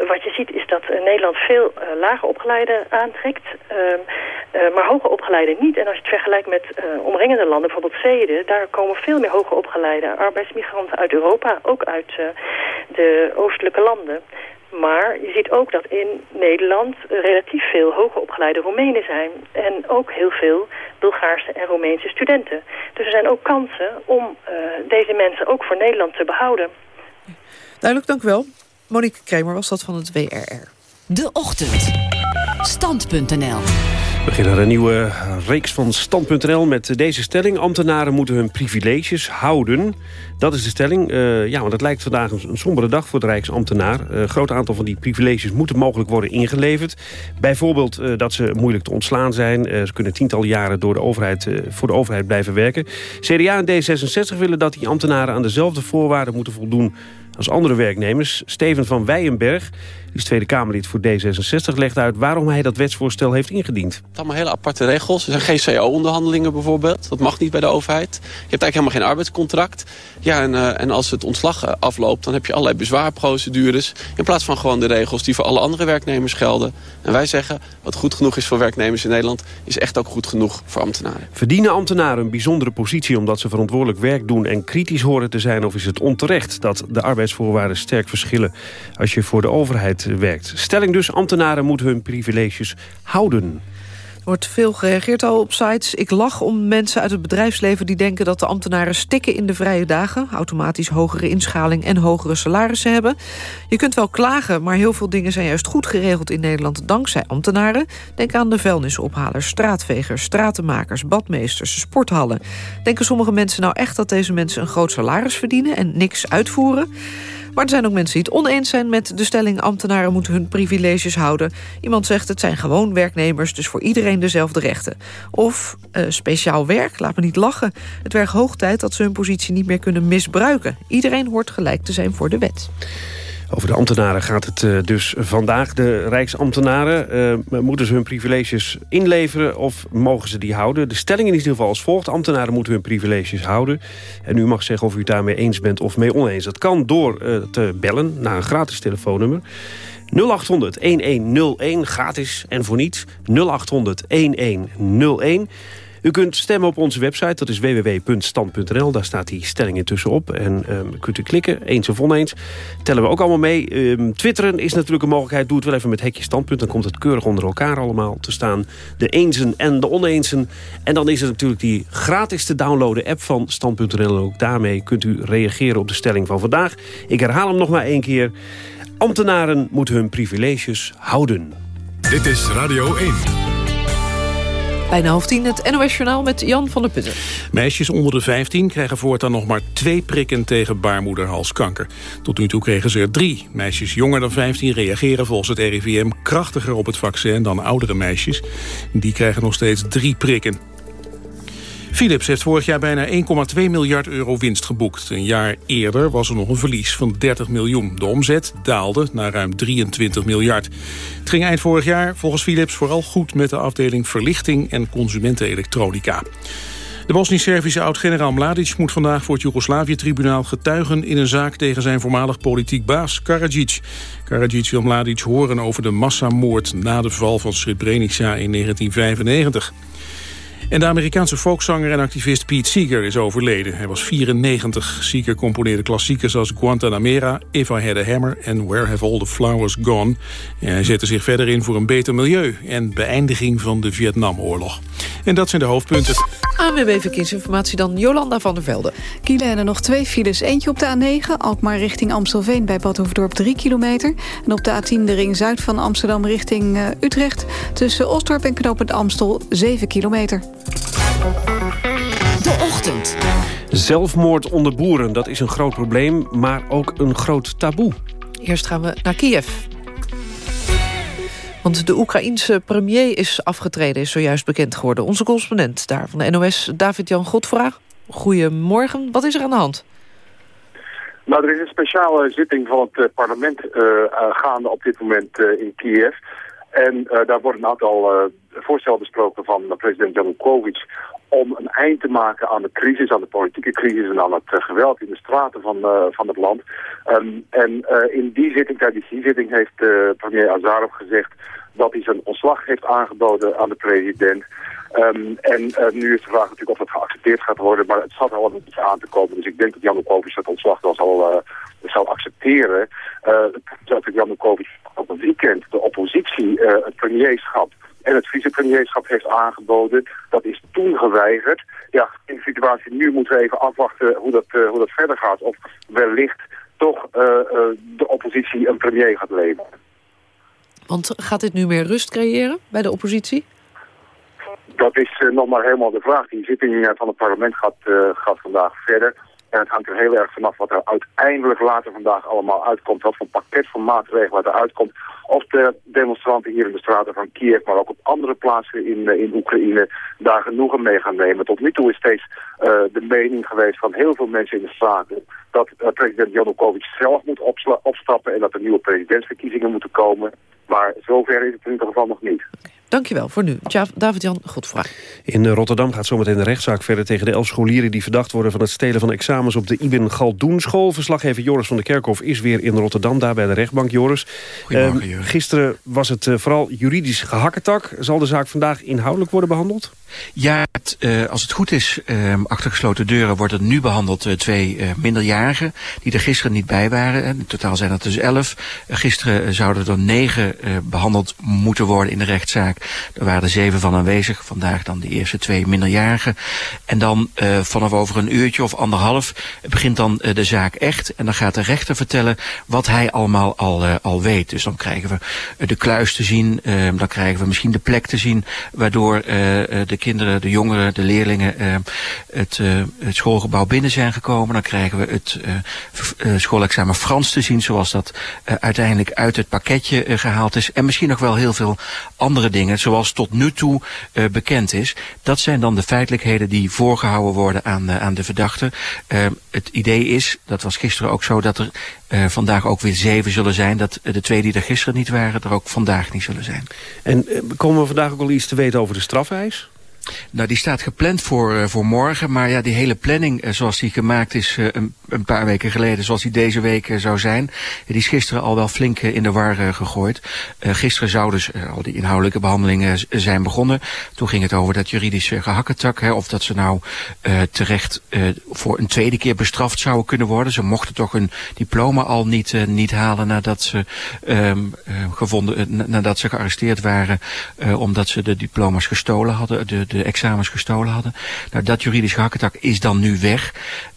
wat je ziet is dat Nederland veel uh, lager opgeleiden aantrekt, uh, uh, maar hoger opgeleiden niet. En als je het vergelijkt met omringende landen, bijvoorbeeld Zweden, daar komen veel meer hoger opgeleide arbeidsmigranten uit Europa, ook uit de oostelijke landen. Maar je ziet ook dat in Nederland relatief veel hoger opgeleide Roemenen zijn. En ook heel veel Bulgaarse en Roemeense studenten. Dus er zijn ook kansen om deze mensen ook voor Nederland te behouden.
Duidelijk, dank u wel. Monique Kramer was dat van het WRR.
De Ochtend. Stand.nl
we beginnen een nieuwe reeks van Stand.nl met deze stelling. Ambtenaren moeten hun privileges houden. Dat is de stelling. Uh, ja, want het lijkt vandaag een, sombere dag voor de Rijksambtenaar. Uh, een groot aantal van die privileges moeten mogelijk worden ingeleverd. Bijvoorbeeld uh, dat ze moeilijk te ontslaan zijn. ze kunnen tientallen jaren door de overheid, voor de overheid blijven werken. CDA en D66 willen dat die ambtenaren aan dezelfde voorwaarden moeten voldoen als andere werknemers. Steven van Weijenberg, die is Tweede Kamerlid voor D66... legt uit waarom hij dat wetsvoorstel heeft ingediend. Het
zijn allemaal hele aparte regels. Er zijn geen CO-onderhandelingen bijvoorbeeld. Dat mag niet bij de overheid. Je hebt eigenlijk helemaal geen arbeidscontract. Ja, en, uh, en als het ontslag uh, afloopt, dan heb je allerlei bezwaarprocedures... in plaats van gewoon de regels die voor alle andere werknemers gelden. En wij zeggen, wat goed genoeg is voor werknemers in Nederland... is echt ook goed genoeg voor ambtenaren.
Verdienen ambtenaren een bijzondere positie... omdat ze verantwoordelijk werk doen en kritisch horen te zijn... of is het onterecht dat de arbeidsvoorwaarden sterk verschillen... als je voor de overheid werkt? Stelling dus, ambtenaren moeten hun privileges houden.
Er wordt veel gereageerd al op sites. Ik lach om mensen uit het bedrijfsleven die denken dat de ambtenaren stikken in de vrije dagen. Automatisch hogere inschaling en hogere salarissen hebben. Je kunt wel klagen, maar heel veel dingen zijn juist goed geregeld in Nederland dankzij ambtenaren. Denk aan de vuilnisophalers, straatvegers, stratenmakers, badmeesters, sporthallen. Denken sommige mensen nou echt dat deze mensen een groot salaris verdienen en niks uitvoeren? Maar er zijn ook mensen die het oneens zijn met de stelling... ambtenaren moeten hun privileges houden. Iemand zegt het zijn gewoon werknemers, dus voor iedereen dezelfde rechten. Of uh, speciaal werk, laat me niet lachen. Het werd hoog tijd dat ze hun positie niet meer kunnen misbruiken. Iedereen hoort gelijk te zijn voor de wet.
Over de ambtenaren gaat het uh, dus vandaag. De Rijksambtenaren, uh, moeten ze hun privileges inleveren of mogen ze die houden? De stelling is in ieder geval als volgt. Ambtenaren moeten hun privileges houden. En u mag zeggen of u het daarmee eens bent of mee oneens. Dat kan door uh, te bellen naar een gratis telefoonnummer. 0800-1101, gratis en voor niets. 0800-1101. U kunt stemmen op onze website, dat is www.stand.nl. Daar staat die stelling intussen op. En ehm, kunt u klikken, eens of oneens. Tellen we ook allemaal mee. Ehm, twitteren is natuurlijk een mogelijkheid. Doe het wel even met hekje standpunt. Dan komt het keurig onder elkaar allemaal te staan. De eensen en de oneensen. En dan is er natuurlijk die gratis te downloaden app van stand.nl. Ook daarmee kunt u reageren op de stelling van vandaag. Ik herhaal hem nog maar één keer. Ambtenaren moeten hun privileges houden.
Dit is Radio 1.
Bijna half tien het NOS-journaal met Jan van der Putten.
Meisjes onder de 15 krijgen voortaan nog maar twee prikken tegen baarmoederhalskanker. Tot nu toe kregen ze er drie. Meisjes jonger dan 15 reageren volgens het RIVM krachtiger op het vaccin dan oudere meisjes. Die krijgen nog steeds drie prikken. Philips heeft vorig jaar bijna 1,2 miljard euro winst geboekt. Een jaar eerder was er nog een verlies van 30 miljoen. De omzet daalde naar ruim 23 miljard. Het ging eind vorig jaar volgens Philips vooral goed met de afdeling verlichting en consumentenelektronica. De Bosnisch-Servische oud-generaal Mladic moet vandaag voor het Joegoslavië-tribunaal getuigen in een zaak tegen zijn voormalig politiek baas Karadzic. Karadzic wil Mladic horen over de massamoord na de val van Srebrenica in 1995. En de Amerikaanse folkzanger en activist Pete Seeger is overleden. Hij was 94. Seeger componeerde klassiekers als Guantanamera, If I Had a Hammer en Where Have All the Flowers Gone. En hij zette zich verder in voor een beter milieu en beëindiging van de Vietnamoorlog. En dat zijn de hoofdpunten.
ANWB Verkeersinformatie dan Jolanda van der Velde.
Kielen nog twee files. Eentje op de A9, Alkmaar richting Amstelveen bij Badhoevedorp 3 kilometer. En op de A10 de ring zuid van Amsterdam richting uh, Utrecht. Tussen Osdorp en Knopend Amstel 7 kilometer.
De ochtend.
Zelfmoord onder boeren, dat is een groot probleem, maar ook een groot taboe.
Eerst gaan we naar Kiev. Want de Oekraïense premier is afgetreden, is zojuist bekend geworden. Onze correspondent daar van de NOS, David-Jan Godvraag. Goedemorgen, wat is er aan de hand?
Nou, er is een speciale zitting van het uh, parlement uh, uh, gaande op dit moment in Kiev. En daar wordt een aantal voorstellen besproken van president Janukovic om een eind te maken aan de crisis, aan de politieke crisis en aan het geweld in de straten van, van het land. Um, en in die zitting, tijdens die zitting heeft premier Azarov gezegd dat hij zijn ontslag heeft aangeboden aan de president. Um, en uh, nu is de vraag natuurlijk of dat geaccepteerd gaat worden, maar het zat al een aan te komen. Dus ik denk dat Janukovic dat ontslag wel zal, uh, zal accepteren. Uh, dat Janukovic op een weekend de oppositie het premierschap en het vicepremierschap heeft aangeboden. Dat is toen geweigerd. Ja, in de situatie nu moeten we even afwachten hoe dat, hoe dat verder gaat. Of wellicht toch de oppositie een premier gaat leveren.
Want gaat dit nu meer rust creëren bij de oppositie?
Dat is nog maar helemaal de vraag. Die zitting van het parlement gaat, gaat vandaag verder. En het hangt er heel erg vanaf wat er uiteindelijk later vandaag allemaal uitkomt. Wat voor pakket van maatregelen er uitkomt. Of de demonstranten hier in de straten van Kiev, maar ook op andere plaatsen in, in Oekraïne, daar genoegen mee gaan nemen. Tot nu toe is steeds de mening geweest van heel veel mensen in de straten dat president Janukovic zelf moet opstappen en dat er nieuwe presidentsverkiezingen moeten komen. Maar zover is het in ieder geval nog niet.
Dankjewel voor nu. David-Jan Godfra.
In Rotterdam gaat zometeen de rechtszaak verder tegen de elf scholieren... die verdacht worden van het stelen van examens op de Ibn Galdoen school. Verslaggever Joris van der Kerkhof is weer in Rotterdam, daar bij de rechtbank. Joris,
Goedemorgen, Joris.
gisteren was het uh, vooral juridisch gehakketak. Zal de zaak vandaag inhoudelijk worden behandeld?
Ja, het, uh, als het goed is, uh, achter gesloten deuren wordt het nu behandeld uh, twee minderjarigen die er gisteren niet bij waren. In totaal zijn dat dus elf. gisteren zouden er negen behandeld moeten worden in de rechtszaak. Er waren zeven van aanwezig. Vandaag dan de eerste twee minderjarigen. En dan vanaf over een uurtje of anderhalf begint dan de zaak echt. En dan gaat de rechter vertellen wat hij allemaal al, al weet. Dus dan krijgen we de kluis te zien. dan krijgen we misschien de plek te zien waardoor de kinderen, de jongeren, de leerlingen uh, het, het schoolgebouw binnen zijn gekomen. Dan krijgen we het schoolexamen Frans te zien zoals dat uiteindelijk uit het pakketje gehaald En misschien nog wel heel veel andere dingen zoals tot nu toe bekend is. Dat zijn dan de feitelijkheden die voorgehouden worden aan, aan de verdachte. het idee is, dat was gisteren ook zo, dat er uh, vandaag ook weer zeven zullen zijn. Dat de twee die er gisteren niet waren, er ook vandaag niet zullen zijn.
En komen we vandaag ook al iets te weten over de strafeis?
Nou, die staat gepland voor, uh, voor morgen. Maar ja, die hele planning uh, zoals die gemaakt is uh, een, een, paar weken geleden... zoals die deze week zou zijn... die is gisteren al wel flink in de war gegooid. gisteren zouden dus al die inhoudelijke behandelingen zijn begonnen. Toen ging het over dat juridische gehakketak. Hè, of dat ze nou terecht voor een tweede keer bestraft zouden kunnen worden. Ze mochten toch hun diploma al niet, niet halen nadat ze, um, gevonden, nadat ze gearresteerd waren... omdat ze de diploma's gestolen hadden... De, de examens gestolen hadden. Nou, dat juridisch gehakketak is dan nu weg.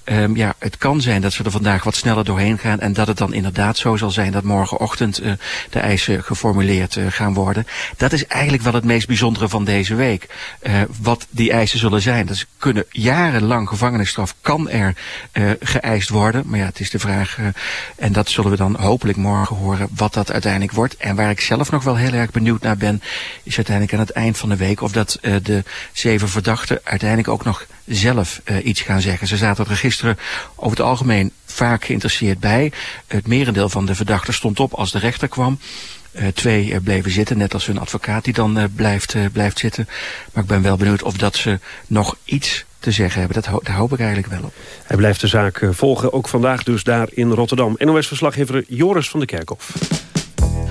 Um, ja, het kan zijn dat we er vandaag wat sneller doorheen gaan en dat het dan inderdaad zo zal zijn dat morgenochtend uh, de eisen geformuleerd uh, gaan worden. Dat is eigenlijk wel het meest bijzondere van deze week. Uh, wat die eisen zullen zijn. Dat kunnen jarenlang gevangenisstraf kan er geëist worden. Maar ja, het is de vraag, en dat zullen we dan hopelijk morgen horen, wat dat uiteindelijk wordt. En waar ik zelf nog wel heel erg benieuwd naar ben, is uiteindelijk aan het eind van de week of dat de zeven verdachten uiteindelijk ook nog zelf uh, iets gaan zeggen. Ze zaten er gisteren over het algemeen vaak geïnteresseerd bij. Het merendeel van de verdachten stond op als de rechter kwam. Uh, twee uh, bleven zitten, net als hun advocaat die dan blijft, blijft zitten. Maar ik ben wel benieuwd of dat ze nog iets te zeggen hebben. Dat daar hoop ik eigenlijk wel op.
Hij blijft de zaak volgen, ook vandaag dus daar in Rotterdam. NOS-verslaggever Joris van de Kerkhof.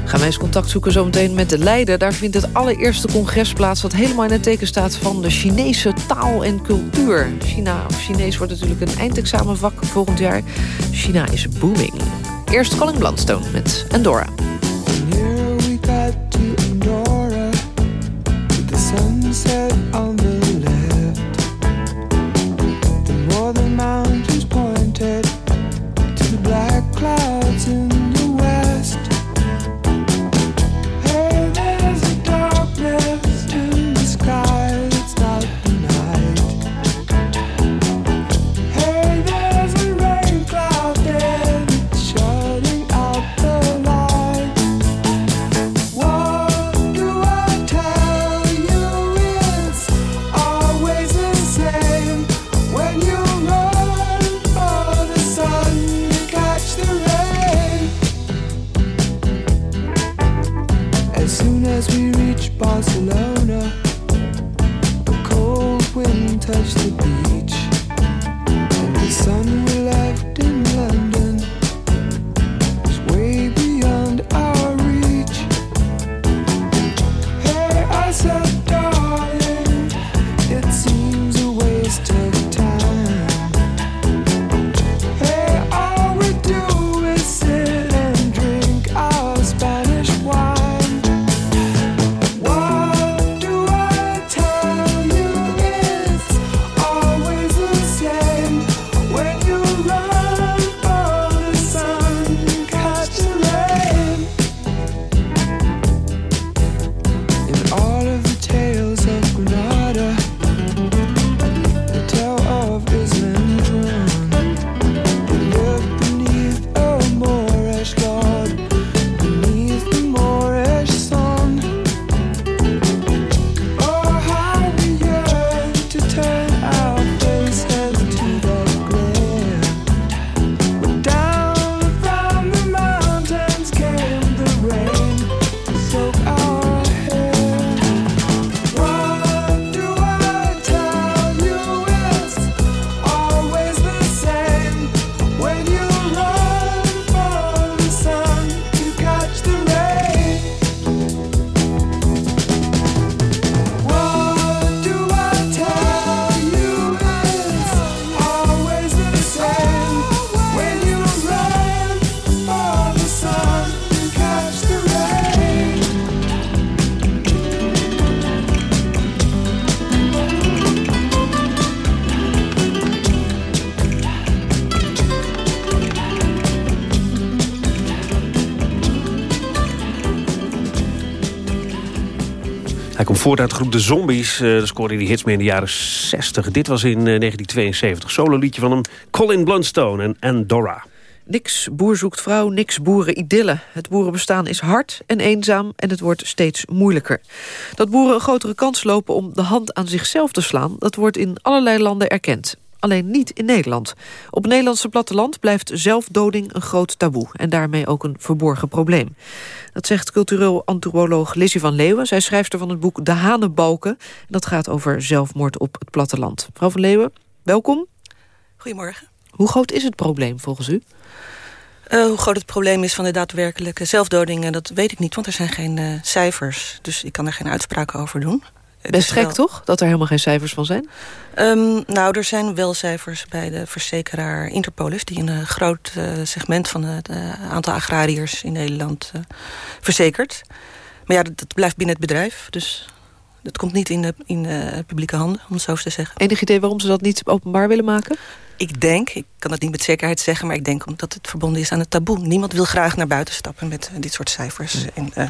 Gaan wij eens contact zoeken zometeen met de Leiden. Daar vindt het allereerste congres plaats... dat helemaal in het teken staat van de Chinese taal en cultuur. China of Chinees wordt natuurlijk een eindexamenvak volgend jaar. China is booming. Eerst Colin Blandstone met Andorra. sunset
voort uit de groep De Zombies. Uh, scoorde die hits mee in de jaren 60. Dit was in uh, 1972. Solo liedje van hem. Colin Blunstone en Andorra.
Niks boer zoekt vrouw, niks boeren idylle. Het boerenbestaan is hard en eenzaam en het wordt steeds moeilijker. Dat boeren een grotere kans lopen om de hand aan zichzelf te slaan... dat wordt in allerlei landen erkend.
Alleen niet in Nederland. Op het Nederlandse platteland blijft zelfdoding een groot taboe... en daarmee ook een verborgen probleem. Dat zegt cultureel antropoloog Lizzie van Leeuwen. Zij schrijft er van het boek De Hanenbalken. En dat gaat over zelfmoord op het platteland. Mevrouw van Leeuwen, welkom.
Goedemorgen.
Hoe groot is het probleem volgens u?
Uh, hoe groot het probleem is van de daadwerkelijke zelfdodingen... dat weet ik niet, want er zijn geen uh, cijfers. Dus ik kan er geen uitspraken over doen.
Best gek wel... toch, dat er helemaal geen cijfers van zijn?
Um, nou, er zijn wel cijfers bij de verzekeraar Interpolis... die een uh, groot segment van het aantal agrariërs in Nederland verzekert. Maar ja, dat, dat, blijft binnen het bedrijf. Dus dat komt niet in, de, in de publieke handen, om het zo te zeggen.
Enig idee waarom ze dat niet openbaar willen maken?
Ik denk, ik kan het niet met zekerheid zeggen... maar ik denk omdat het verbonden is aan het taboe. Niemand wil graag naar buiten stappen met dit soort cijfers. Nee. En,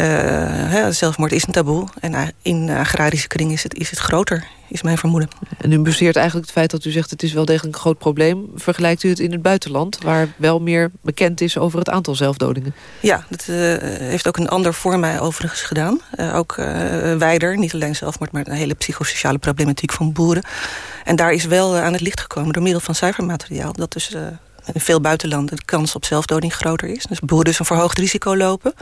uh, uh, zelfmoord is een taboe. En in agrarische kring is het, is het groter, is mijn vermoeden.
En u baseert eigenlijk het feit dat u zegt... het is wel degelijk een groot probleem. Vergelijkt u het in het buitenland... waar wel meer bekend is over het aantal zelfdodingen?
Ja, dat heeft ook een ander voor mij overigens gedaan. ook wijder, niet alleen zelfmoord... maar een hele psychosociale problematiek van boeren. En daar is wel aan het licht gekomen door middel van cijfermateriaal... dat dus in veel buitenlanden de kans op zelfdoding groter is. Dus boeren dus een verhoogd risico lopen.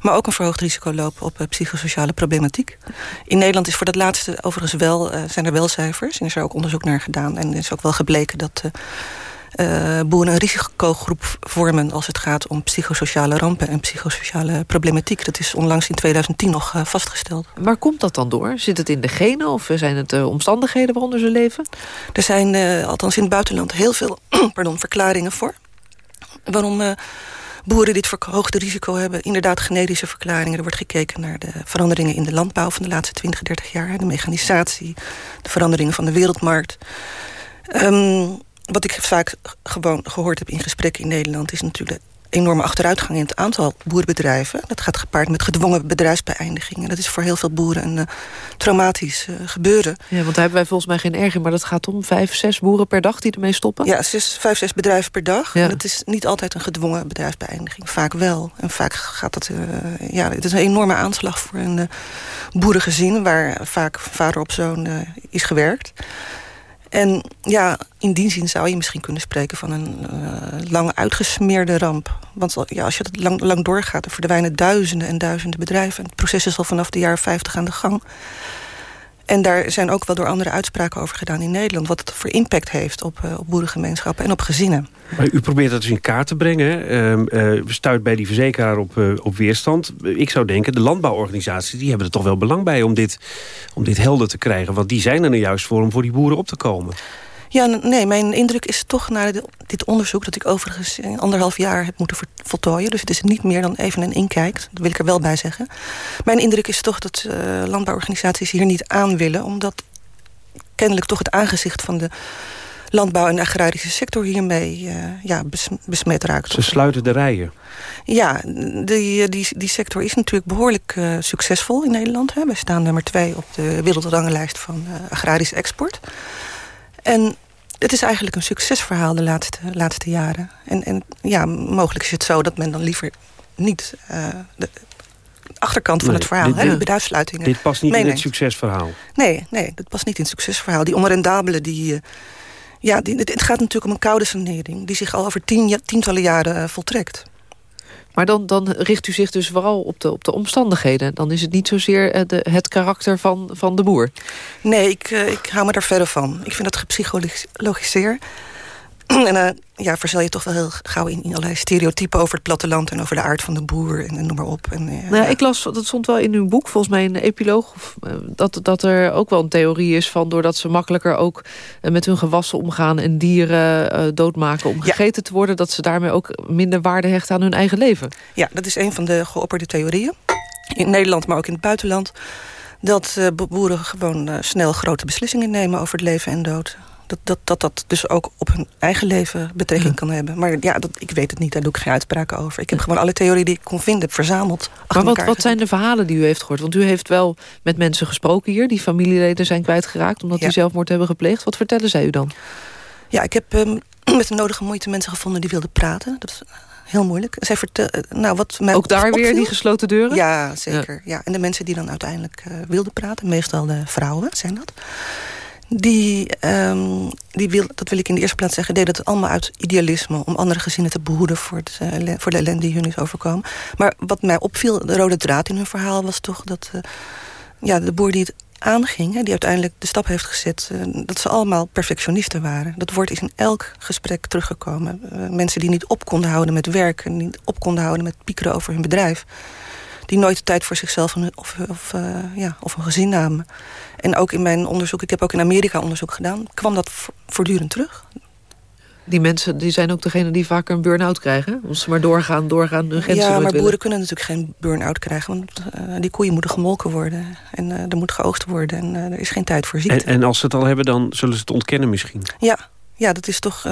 Maar ook een verhoogd risico lopen op uh, psychosociale problematiek. In Nederland is voor dat laatste overigens wel, uh, zijn er wel cijfers. En is er ook onderzoek naar gedaan. En is ook wel gebleken dat... Uh, boeren een risicogroep vormen als het gaat om psychosociale rampen en psychosociale problematiek. Dat is onlangs in 2010 nog uh, vastgesteld.
Waar komt dat dan door? Zit het in de genen of zijn het uh, omstandigheden waaronder ze leven?
Er zijn, althans in het buitenland, heel veel [CLEARS THROAT] pardon, verklaringen voor. Waarom boeren dit verhoogde risico hebben. Inderdaad genetische verklaringen. Er wordt gekeken naar de veranderingen in de landbouw van de laatste 20, 30 jaar. De mechanisatie, de veranderingen van de wereldmarkt. Um, wat ik vaak gewoon gehoord heb in gesprekken in Nederland... is natuurlijk de enorme achteruitgang in het aantal boerenbedrijven. Dat gaat gepaard met gedwongen bedrijfsbeëindigingen. Dat is voor heel veel boeren een uh, traumatisch uh, gebeuren.
Ja, want daar hebben wij volgens mij geen erg in... maar dat gaat om vijf, zes boeren per dag die ermee stoppen?
Ja, zes, vijf, zes bedrijven per dag. Ja. En dat is niet altijd een gedwongen bedrijfsbeëindiging. Vaak wel. En vaak gaat dat... Uh, ja, het is een enorme aanslag voor een boerengezin... waar vaak vader op zoon is gewerkt. En ja, in die zin zou je misschien kunnen spreken van een uh, lang uitgesmeerde ramp. Want ja, als je dat lang, lang doorgaat, dan verdwijnen duizenden en duizenden bedrijven. Het proces is al vanaf de jaren 50 aan de gang. En daar zijn ook wel door andere uitspraken over gedaan in Nederland... wat het voor impact heeft op, uh, op boerengemeenschappen en op gezinnen.
U probeert dat dus in kaart te brengen. Uh, stuit bij die verzekeraar op, op weerstand. Ik zou denken, de landbouworganisaties... die hebben er toch wel belang bij om dit, om dit helder te krijgen. Want die zijn er nou juist voor om voor die boeren op te komen.
Ja, nee, mijn indruk is toch na dit onderzoek... dat ik overigens anderhalf jaar heb moeten voltooien. Dus het is niet meer dan even een inkijk. Dat wil ik er wel bij zeggen. Mijn indruk is toch dat uh, landbouworganisaties hier niet aan willen... omdat kennelijk toch het aangezicht van de landbouw- en agrarische sector hiermee uh, ja, besmet raakt.
Ze sluiten de rijen.
Ja, die, die, die sector is natuurlijk behoorlijk uh, succesvol in Nederland. Hè. We staan nummer twee op de wereldranglijst van uh, agrarische export. En het is eigenlijk een succesverhaal de laatste, laatste jaren. En, en ja, mogelijk is het zo dat men dan liever niet uh, de achterkant van
nee,
het verhaal,
dit,
hè, de bedrijfsluitingen.
Dit past niet in het succesverhaal.
Nee, nee, dat past niet in het succesverhaal. Die onrendabele, die, uh, ja, die, het gaat natuurlijk om een koude sanering... die zich al over tien, tientallen jaren uh, voltrekt.
Maar dan, dan richt u zich dus vooral op de, op de omstandigheden. Dan is het niet zozeer de, het karakter van, van de boer.
Nee, ik, uh, ik hou me daar verder van. Ik vind dat gepsychologiseerd. [CLEARS THROAT] en uh, ja, verzel je toch wel heel gauw in, in allerlei stereotypen over het platteland... en over de aard van de boer en, en noem maar op. En, uh,
nou, ja. Ik las, dat stond wel in uw boek, volgens mij in de epiloog... dat, dat er ook wel een theorie is van... doordat ze makkelijker ook met hun gewassen omgaan... en dieren uh, doodmaken om gegeten ja. te worden... dat ze daarmee ook minder waarde hechten aan hun eigen leven.
Ja, dat is een van de geopperde theorieën. In Nederland, maar ook in het buitenland... dat boeren gewoon snel grote beslissingen nemen over het leven en dood dat, dat, dat dat dus ook op hun eigen leven betrekking ja. kan hebben. Maar ja, dat, ik weet het niet, daar doe ik geen uitspraken over. Ik heb gewoon alle theorieën die ik kon vinden verzameld.
Maar wat, wat zijn de verhalen die u heeft gehoord? Want u heeft wel met mensen gesproken hier... die familieleden zijn kwijtgeraakt omdat ja. die zelfmoord hebben gepleegd. Wat vertellen zij u dan?
Ja, ik heb um, [CLEARS THROAT] met de nodige moeite mensen gevonden die wilden praten. Dat is heel moeilijk. Zij vertel, nou, wat mij
Ook daar
opviel,
weer die gesloten deuren?
Ja, zeker. Ja. ja. En de mensen die dan uiteindelijk uh, wilden praten... meestal de vrouwen zijn dat Die, ehm, die wil, dat wil ik in de eerste plaats zeggen, deed het allemaal uit idealisme... om andere gezinnen te behoeden voor, uh, voor de ellende die hun is overkomen. Maar wat mij opviel, de rode draad in hun verhaal... was toch dat uh, ja, de boer die het aanging, die uiteindelijk de stap heeft gezet... Uh, dat ze allemaal perfectionisten waren. Dat woord is in elk gesprek teruggekomen. mensen die niet op konden houden met werken... niet op konden houden met piekeren over hun bedrijf die nooit de tijd voor zichzelf of, of, uh, ja, of een gezin namen. En ook in mijn onderzoek, ik heb ook in Amerika onderzoek gedaan... kwam dat voortdurend terug.
Die mensen die zijn ook degene die vaker een burn-out krijgen? Als ze maar doorgaan, doorgaan, hun grenzen
Ja, maar
willen.
boeren kunnen natuurlijk geen burn-out krijgen. Want uh, die koeien moeten gemolken worden. En uh, er moet geoogst worden. En uh, er is geen tijd voor ziekte.
En, en, als ze het al hebben, dan zullen ze het ontkennen misschien?
Ja, ja dat is toch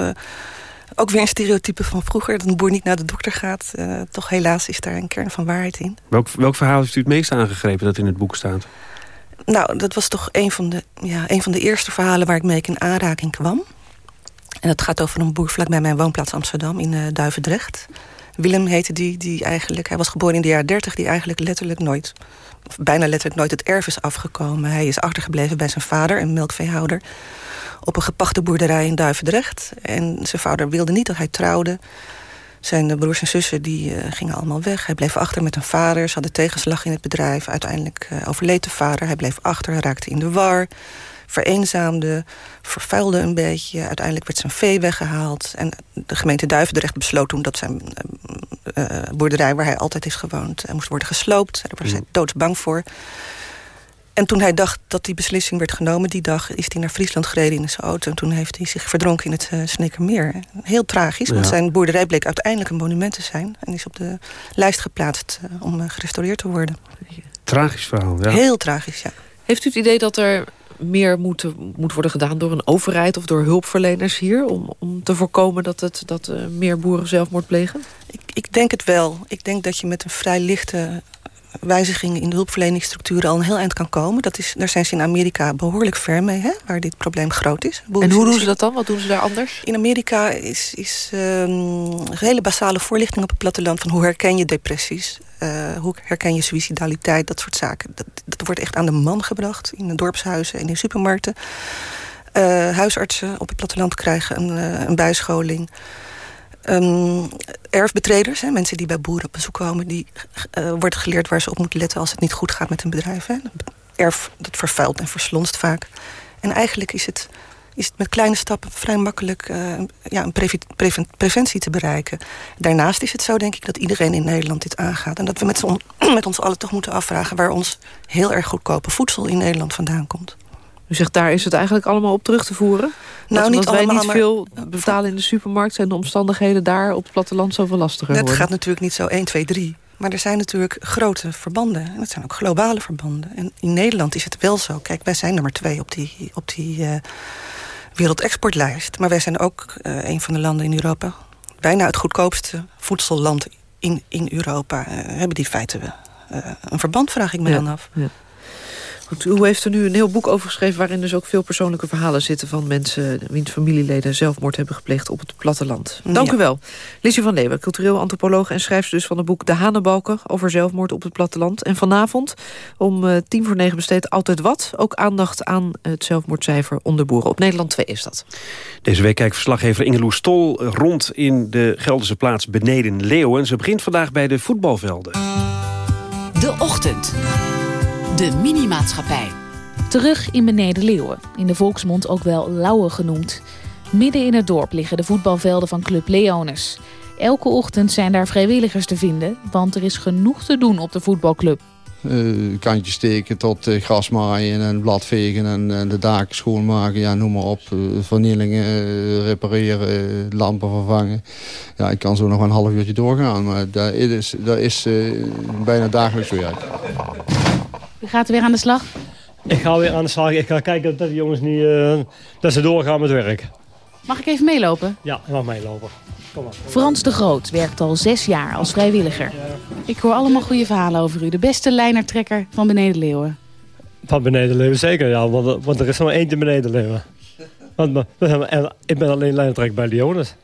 ook weer een stereotype van vroeger... dat een boer niet naar de dokter gaat. Uh, toch helaas is daar een kern van waarheid in.
Welk, welk verhaal heeft u het meest aangegrepen dat in het boek staat?
Nou, dat was toch een van de, ja, een van de eerste verhalen... waar ik mee in aanraking kwam. En dat gaat over een boer vlakbij mijn woonplaats Amsterdam... in uh, Duivendrecht. Willem heette die, die eigenlijk... Hij was geboren in de jaren 30, die eigenlijk letterlijk nooit... bijna letterlijk nooit het erf is afgekomen. Hij is achtergebleven bij zijn vader, een melkveehouder op een gepachte boerderij in Duivendrecht. En zijn vader wilde niet dat hij trouwde. Zijn broers en zussen die, uh, gingen allemaal weg. Hij bleef achter met een vader. Ze hadden tegenslag in het bedrijf. Uiteindelijk uh, overleed de vader. Hij bleef achter, raakte in de war. Vereenzaamde, vervuilde een beetje. Uiteindelijk werd zijn vee weggehaald. En de gemeente Duivendrecht besloot toen dat zijn uh, boerderij... waar hij altijd heeft gewoond, moest worden gesloopt. Daar was hij doodsbang voor. En toen hij dacht dat die beslissing werd genomen... die dag is hij naar Friesland gereden in zijn auto... en toen heeft hij zich verdronken in het uh, Snekermeer. Heel tragisch, want zijn boerderij bleek uiteindelijk een monument te zijn... en is op de lijst geplaatst uh, om uh, gerestaureerd te worden.
Tragisch verhaal, ja.
Heel tragisch, ja.
Heeft u het idee dat er meer moet, moet worden gedaan door een overheid... of door hulpverleners hier... om, om te voorkomen dat, het, dat meer boeren zelfmoord plegen?
Ik, ik denk het wel. Ik denk dat je met een vrij lichte wijzigingen in de hulpverleningsstructuren al een heel eind kan komen. Dat is, daar zijn ze in Amerika behoorlijk ver mee, hè, waar dit probleem groot is.
En hoe doen ze dat dan? Wat doen ze daar anders?
In Amerika is, is um, een hele basale voorlichting op het platteland... van hoe herken je depressies, uh, hoe herken je suicidaliteit, dat soort zaken. Dat, dat wordt echt aan de man gebracht in de dorpshuizen en in supermarkten. Uh, huisartsen op het platteland krijgen een, uh, een bijscholing... Um, erfbetreders, hè, mensen die bij boeren op bezoek komen... die uh, wordt geleerd waar ze op moeten letten als het niet goed gaat met een bedrijf. Hè. Erf, dat vervuilt en verslonst vaak. En eigenlijk is het, is het met kleine stappen vrij makkelijk... Uh, ja, een preven, preven, preventie te bereiken. Daarnaast is het zo, denk ik, dat iedereen in Nederland dit aangaat. En dat we met, [CLEARS THROAT] met ons allen toch moeten afvragen... waar ons heel erg goedkope voedsel in Nederland vandaan komt.
U zegt, daar is het eigenlijk allemaal op terug te voeren?
Nou, niet
wij
allemaal,
niet veel betalen in de supermarkt... zijn de omstandigheden daar op het platteland zoveel lastiger
Het gaat natuurlijk niet zo 1, 2, 3. Maar er zijn natuurlijk grote verbanden. En dat zijn ook globale verbanden. En in Nederland is het wel zo. Kijk, wij zijn nummer twee op die, op die uh, wereldexportlijst. Maar wij zijn ook uh, een van de landen in Europa... bijna het goedkoopste voedselland in, in Europa. Uh, hebben die feiten een verband, vraag ik me
ja,
dan af.
Ja. Goed, u heeft er nu een heel boek over geschreven... waarin dus ook veel persoonlijke verhalen zitten... van mensen wiens familieleden zelfmoord hebben gepleegd op het platteland. Dank
Ja.
u wel. Lizzie van Leeuwen, cultureel antropoloog... en schrijfster dus van het boek De Hanenbalken... over zelfmoord op het platteland. En vanavond om uh, tien voor negen besteedt Altijd Wat... ook aandacht aan het zelfmoordcijfer onder boeren. Op Nederland 2 is dat.
Deze week kijkt verslaggever Ingeloes Stol rond in de Gelderse plaats Beneden Leeuwen. Ze begint vandaag bij de voetbalvelden.
De Ochtend. De Minimaatschappij.
Terug in Beneden Leeuwen, in de volksmond ook wel Lauwe genoemd. Midden in het dorp liggen de voetbalvelden van Club Leones. Elke ochtend zijn daar vrijwilligers te vinden, want er is genoeg te doen op de voetbalclub.
Uh, kantjes steken tot uh, gras maaien en bladvegen en uh, de daken schoonmaken. Ja, noem maar op. vernielingen repareren, lampen vervangen. Ja, ik kan zo nog een half uurtje doorgaan, maar dat is, dat is bijna dagelijks werk.
U gaat weer aan de slag?
Ik ga weer aan de slag. Ik ga kijken dat de jongens niet, uh, dat ze doorgaan met werk.
Mag ik even meelopen?
Ja, ik mag meelopen.
Frans de Groot werkt al zes jaar als vrijwilliger. Ik hoor allemaal goede verhalen over u. De beste lijnertrekker van Beneden Leeuwen.
Van Beneden Leeuwen, zeker ja. Want, want er is nog eentje Beneden Leeuwen. Want, en, ik ben alleen lijnertrekker bij Leones.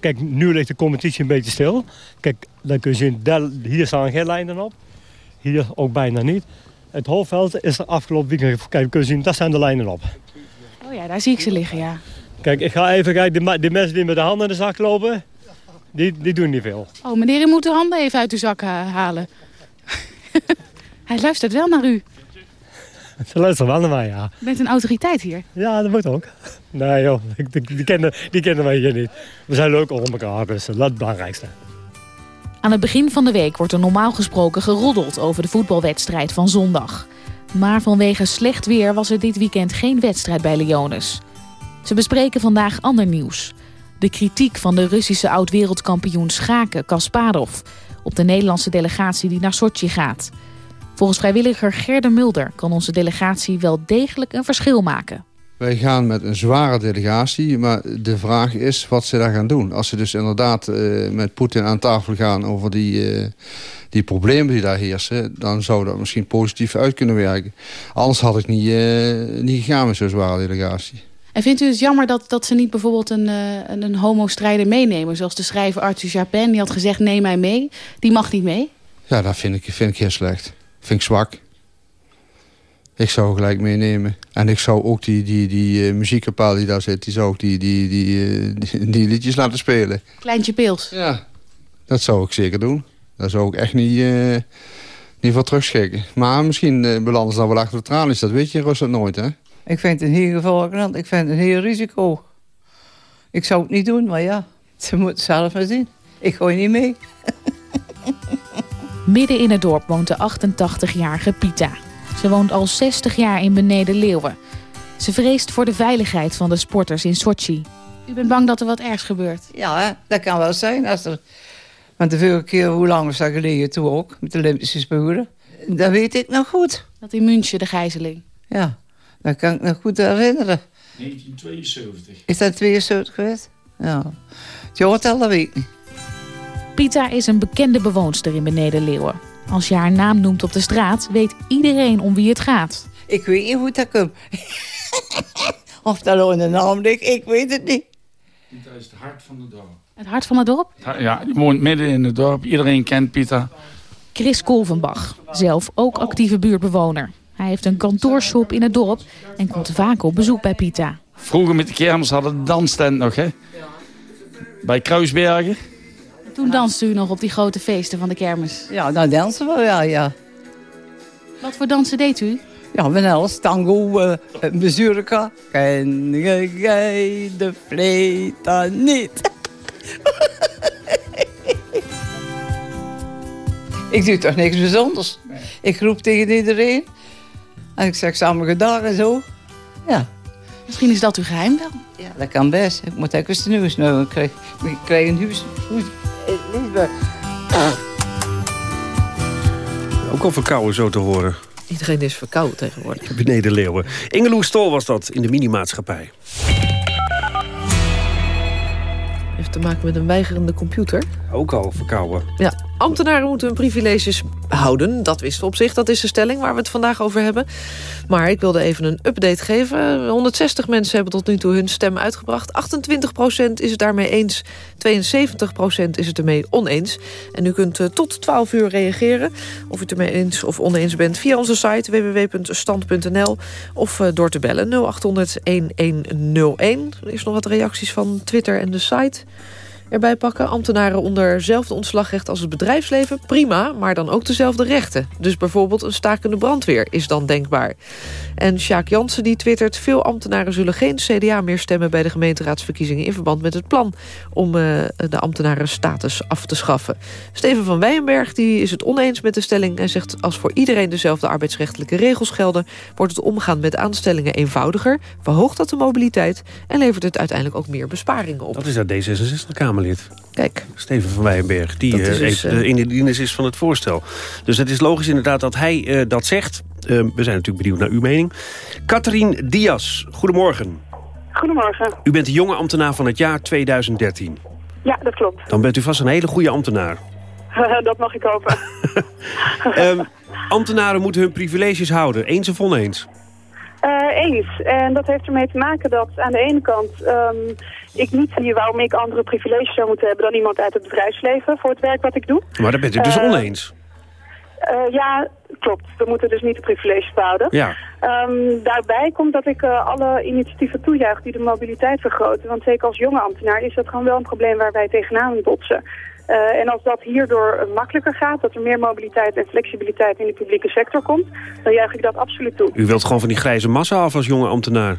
Kijk, nu ligt de competitie een beetje stil. Kijk, dan kun je zien, hier staan geen lijnen op. Hier ook bijna niet. Het hoofdveld is er afgelopen weekend, kijk, kun je zien, daar zijn de lijnen op.
Oh ja, daar zie ik ze liggen, ja.
Kijk, ik ga even kijken, die mensen die met de handen in de zak lopen, die, die doen niet veel.
Oh, meneer, u moet de handen even uit uw zak ha- halen. [LAUGHS] Hij luistert wel naar u. [LAUGHS]
Ze luisteren wel naar mij, ja.
U bent een autoriteit hier.
Ja, dat moet ook. Nee joh, [LAUGHS] die, die, die kennen, die kennen wij hier niet. We zijn leuk onder elkaar, dus dat is het belangrijkste.
Aan het begin van de week wordt er normaal gesproken geroddeld over de voetbalwedstrijd van zondag. Maar vanwege slecht weer was er dit weekend geen wedstrijd bij Leones. Ze bespreken vandaag ander nieuws. De kritiek van de Russische oud-wereldkampioen schaken Kasparov... op de Nederlandse delegatie die naar Sochi gaat. Volgens vrijwilliger Gerda Mulder kan onze delegatie wel degelijk een verschil maken.
Wij gaan met een zware delegatie, maar de vraag is wat ze daar gaan doen. Als ze dus inderdaad eh, met Poetin aan tafel gaan over die, eh, die problemen die daar heersen... dan zou dat misschien positief uit kunnen werken. Anders had ik niet, eh, niet gegaan met zo'n zware delegatie.
En vindt u het jammer dat, dat ze niet bijvoorbeeld een, eh, een, een homo-strijder meenemen? Zoals de schrijver Arthur Japin, die had gezegd neem mij mee. Die mag niet mee.
Ja, dat vind ik, vind ik heel slecht. Vind ik zwak. Ik zou gelijk meenemen. En ik zou ook die, die, die uh, die daar zit... die zou ook die, die, die, eh, die, [LAUGHS] die liedjes laten spelen.
Kleintje Pils.
Ja. Dat zou ik zeker doen. Daar zou ik echt niet, eh, niet voor terugschikken. Maar misschien uh, belanden ze dan wel achter de tralies. Dat weet je in Rusland nooit, hè?
Ik vind het een heel gevaarlijk Ik vind het een heel risico. Ik zou het niet doen, maar ja. Ze moeten zelf maar zien. Ik gooi niet mee. [LAUGHS]
Midden in het dorp woont de 88-jarige Pita. Ze woont al 60 jaar in Beneden Leeuwen. Ze vreest voor de veiligheid van de sporters in Sochi.
U bent bang dat er wat ergs gebeurt?
Ja, hè? dat kan wel zijn. Als er... Want de vorige keer, hoe lang was dat geleden toen ook? Met de Olympische Spelen. Dat weet ik nog goed.
Dat in München, de gijzeling.
Ja, dat kan ik nog goed herinneren.
1972.
Is dat 72 geweest? Ja. Het jaartal, dat weet ik niet.
Pita is een bekende bewoonster in Beneden Leeuwen. Als je haar naam noemt op de straat, weet iedereen om wie het gaat.
Ik weet niet hoe dat komt. [LAUGHS] of dat al in de naam ligt, ik weet het niet.
Pieter is het hart van het dorp.
Het hart van het dorp?
Ja, die woont midden in het dorp. Iedereen kent Pieter.
Chris Kolvenbach, zelf ook actieve buurtbewoner. Hij heeft een kantoorshop in het dorp en komt vaak op bezoek bij Pita.
Vroeger met de kermis hadden de danstent nog, hè? Bij Kruisbergen.
Toen danste u nog op die grote feesten van de kermis.
Ja, dan dansen we wel, ja.
Wat voor dansen deed u?
Ja, van alles. Tango, uh, mazurka. Ken jij de fleta niet? [LAUGHS] ik doe toch niks bijzonders. Ik roep tegen iedereen. En ik zeg samen gedag en zo. Ja.
Misschien is dat uw geheim wel?
Ja, dat kan best. Ik moet even de nieuws nou. Ik krijg, ik krijg een huis.
Ook al verkouden zo te horen.
Iedereen is verkouden tegenwoordig. [LAUGHS]
Beneden Leeuwen. Ingeloes Stol was dat in de minimaatschappij.
Heeft te maken met een weigerende computer.
Ook al verkouden.
Ja, ambtenaren moeten hun privileges houden. Dat wisten we op zich, dat is de stelling waar we het vandaag over hebben. Maar ik wilde even een update geven. 160 mensen hebben tot nu toe hun stem uitgebracht. 28% is het daarmee eens. 72% is het ermee oneens. En u kunt uh, tot 12 uur reageren. Of u het ermee eens of oneens bent via onze site www.stand.nl. Of uh, door te bellen 0800 1101. Er is nog wat reacties van Twitter en de site erbij pakken. Ambtenaren onder hetzelfde ontslagrecht als het bedrijfsleven, prima, maar dan ook dezelfde rechten. Dus bijvoorbeeld een stakende brandweer is dan denkbaar. En Sjaak Jansen die twittert... veel ambtenaren zullen geen CDA meer stemmen bij de gemeenteraadsverkiezingen... in verband met het plan om uh, de ambtenarenstatus af te schaffen. Steven van Weijenberg die is het oneens met de stelling... en zegt als voor iedereen dezelfde arbeidsrechtelijke regels gelden... wordt het omgaan met aanstellingen eenvoudiger... verhoogt dat de mobiliteit en levert het uiteindelijk ook meer besparingen op.
Dat is uit D66-Kamer.
Kijk.
Steven van Weijenberg, die uh, dus, uh, in de dienst is van het voorstel. Dus het is logisch inderdaad dat hij uh, dat zegt. we zijn natuurlijk benieuwd naar uw mening. Katrien Diaz, goedemorgen.
Goedemorgen.
U bent de jonge ambtenaar van het jaar 2013.
Ja, dat klopt.
Dan bent u vast een hele goede ambtenaar. [LAUGHS]
dat mag ik hopen.
um, [LAUGHS] ambtenaren moeten hun privileges houden, eens of oneens?
Uh, eens. En dat heeft ermee te maken dat aan de ene kant um, ik niet zie waarom ik andere privileges zou moeten hebben dan iemand uit het bedrijfsleven voor het werk wat ik doe.
Maar daar bent u dus uh, oneens?
Uh, ja, klopt. We moeten dus niet de privileges behouden.
Ja.
Ehm, daarbij komt dat ik eh, alle initiatieven toejuich die de mobiliteit vergroten. Want zeker als jonge ambtenaar is dat gewoon wel een probleem waar wij tegenaan botsen. Uh, en als dat hierdoor makkelijker gaat, dat er meer mobiliteit en flexibiliteit in de publieke sector komt, dan juich ik dat absoluut toe.
U wilt gewoon van die grijze massa af als jonge ambtenaar?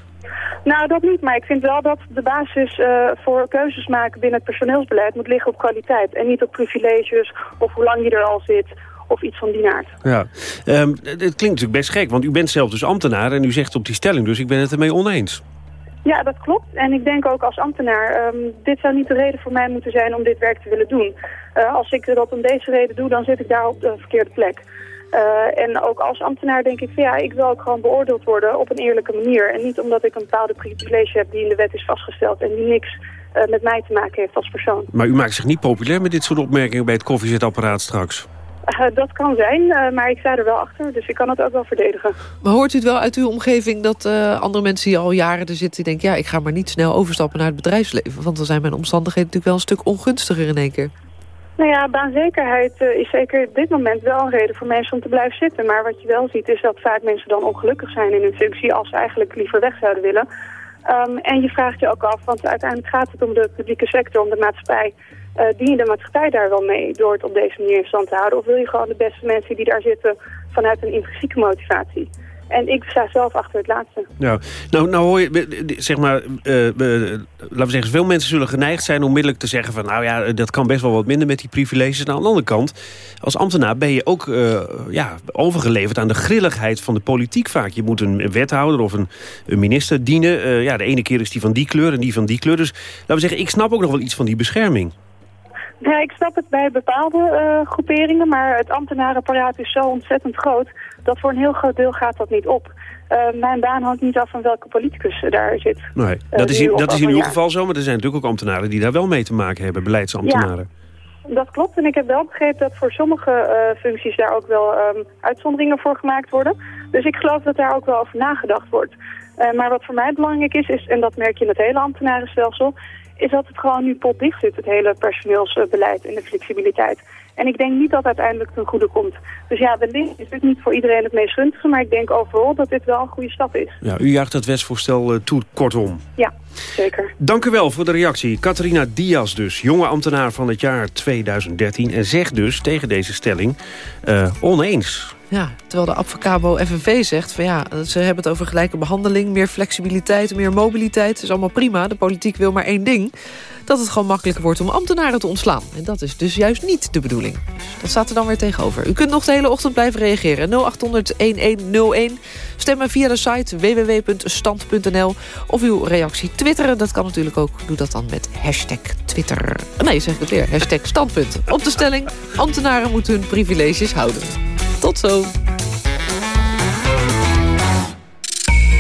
Nou, dat niet, maar ik vind wel dat de basis uh, voor keuzes maken binnen het personeelsbeleid moet liggen op kwaliteit. En niet op privileges of hoe lang je er al zit of iets van die aard.
Ja, um, het klinkt natuurlijk best gek, want u bent zelf dus ambtenaar en u zegt op die stelling dus ik ben het ermee oneens.
Ja, dat klopt. En ik denk ook als ambtenaar, um, dit zou niet de reden voor mij moeten zijn om dit werk te willen doen. Uh, als ik dat om deze reden doe, dan zit ik daar op de verkeerde plek. Uh, en ook als ambtenaar denk ik van ja, ik wil ook gewoon beoordeeld worden op een eerlijke manier. En niet omdat ik een bepaalde privilege heb die in de wet is vastgesteld en die niks uh, met mij te maken heeft als persoon.
Maar u maakt zich niet populair met dit soort opmerkingen bij het koffiezetapparaat straks?
Uh, dat kan zijn, uh, maar ik sta er wel achter, dus ik kan het ook wel verdedigen.
Maar hoort u het wel uit uw omgeving dat uh, andere mensen die al jaren er zitten... die denken, ja, ik ga maar niet snel overstappen naar het bedrijfsleven... want dan zijn mijn omstandigheden natuurlijk wel een stuk ongunstiger in één keer.
Nou ja, baanzekerheid is zeker op dit moment wel een reden voor mensen om te blijven zitten. Maar wat je wel ziet is dat vaak mensen dan ongelukkig zijn in hun functie... als ze eigenlijk liever weg zouden willen. Um, en je vraagt je ook af, want uiteindelijk gaat het om de publieke sector, om de maatschappij... Uh, dien je de maatschappij daar wel mee door het op deze manier in stand te houden? Of wil je gewoon de beste mensen die daar zitten vanuit een intrinsieke motivatie? En ik sta zelf achter het laatste.
Ja, nou, nou hoor je, zeg maar, uh, laten we zeggen, veel mensen zullen geneigd zijn onmiddellijk te zeggen van, nou ja, dat kan best wel wat minder met die privileges. En aan de andere kant, als ambtenaar ben je ook uh, ja, overgeleverd aan de grilligheid van de politiek vaak. Je moet een wethouder of een, een minister dienen. ja, de ene keer is die van die kleur en die van die kleur. Dus laten we zeggen, ik snap ook nog wel iets van die bescherming.
Ja, ik snap het bij bepaalde uh, groeperingen, maar het ambtenarenapparaat is zo ontzettend groot dat voor een heel groot deel gaat dat niet op. Uh, mijn baan hangt niet af van welke politicus daar zit.
Nee, dat is in, dat is in uw geval zo, maar er zijn natuurlijk ook ambtenaren die daar wel mee te maken hebben, beleidsambtenaren.
Ja, dat klopt en ik heb wel begrepen dat voor sommige functies daar ook wel um, uitzonderingen voor gemaakt worden. Dus ik geloof dat daar ook wel over nagedacht wordt. maar wat voor mij belangrijk is, is, en dat merk je in het hele ambtenarenstelsel, is dat het gewoon nu potdicht zit, het hele personeelsbeleid en de flexibiliteit. En ik denk niet dat uiteindelijk ten goede komt. Dus ja, wellicht is dit niet voor iedereen het meest gunstige, maar ik denk overal dat dit wel een goede stap is.
Ja, u jaagt het wetsvoorstel uh, toe, kortom.
Ja, zeker.
Dank u wel voor de reactie. Catharina Diaz dus, jonge ambtenaar van het jaar 2013... en zegt dus tegen deze stelling uh, oneens.
Ja, terwijl de Advocabo FNV zegt van ja, ze hebben het over gelijke behandeling, meer flexibiliteit, meer mobiliteit. Dat is allemaal prima. De politiek wil maar één ding. Dat het gewoon makkelijker wordt om ambtenaren te ontslaan. En dat is dus juist niet de bedoeling. Dat staat er dan weer tegenover. U kunt nog de hele ochtend blijven reageren. 0800-1101. Stemmen via de site www.stand.nl. Of uw reactie twitteren. Dat kan natuurlijk ook. Doe dat dan met hashtag Twitter. Nee, zeg ik het weer. Hashtag standpunt. Op de stelling, ambtenaren moeten hun privileges houden. Tot zo.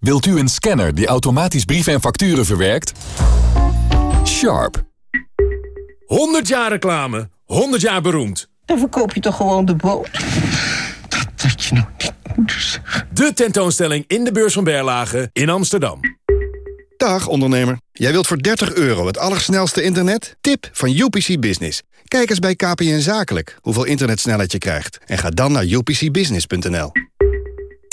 Wilt u een scanner die automatisch brieven en facturen verwerkt? Sharp.
100 jaar reclame, 100 jaar beroemd.
Dan verkoop je toch gewoon de boot?
Dat had je nog niet
De tentoonstelling in de beurs van Berlage in Amsterdam.
Dag ondernemer. Jij wilt voor 30 euro het allersnelste internet? Tip van UPC Business. Kijk eens bij KPN Zakelijk hoeveel internetsnelheid je krijgt. En ga dan naar upcbusiness.nl.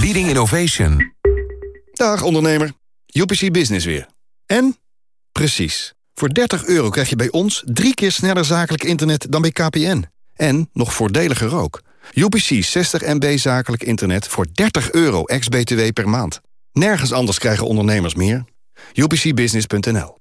leading innovation.
Dag ondernemer. UPC Business weer. En? Precies. Voor 30 euro krijg je bij ons drie keer sneller zakelijk internet dan bij KPN. En nog voordeliger ook. UPC 60 MB zakelijk internet voor 30 euro ex-BTW per maand. Nergens anders krijgen ondernemers meer. UPCbusiness.nl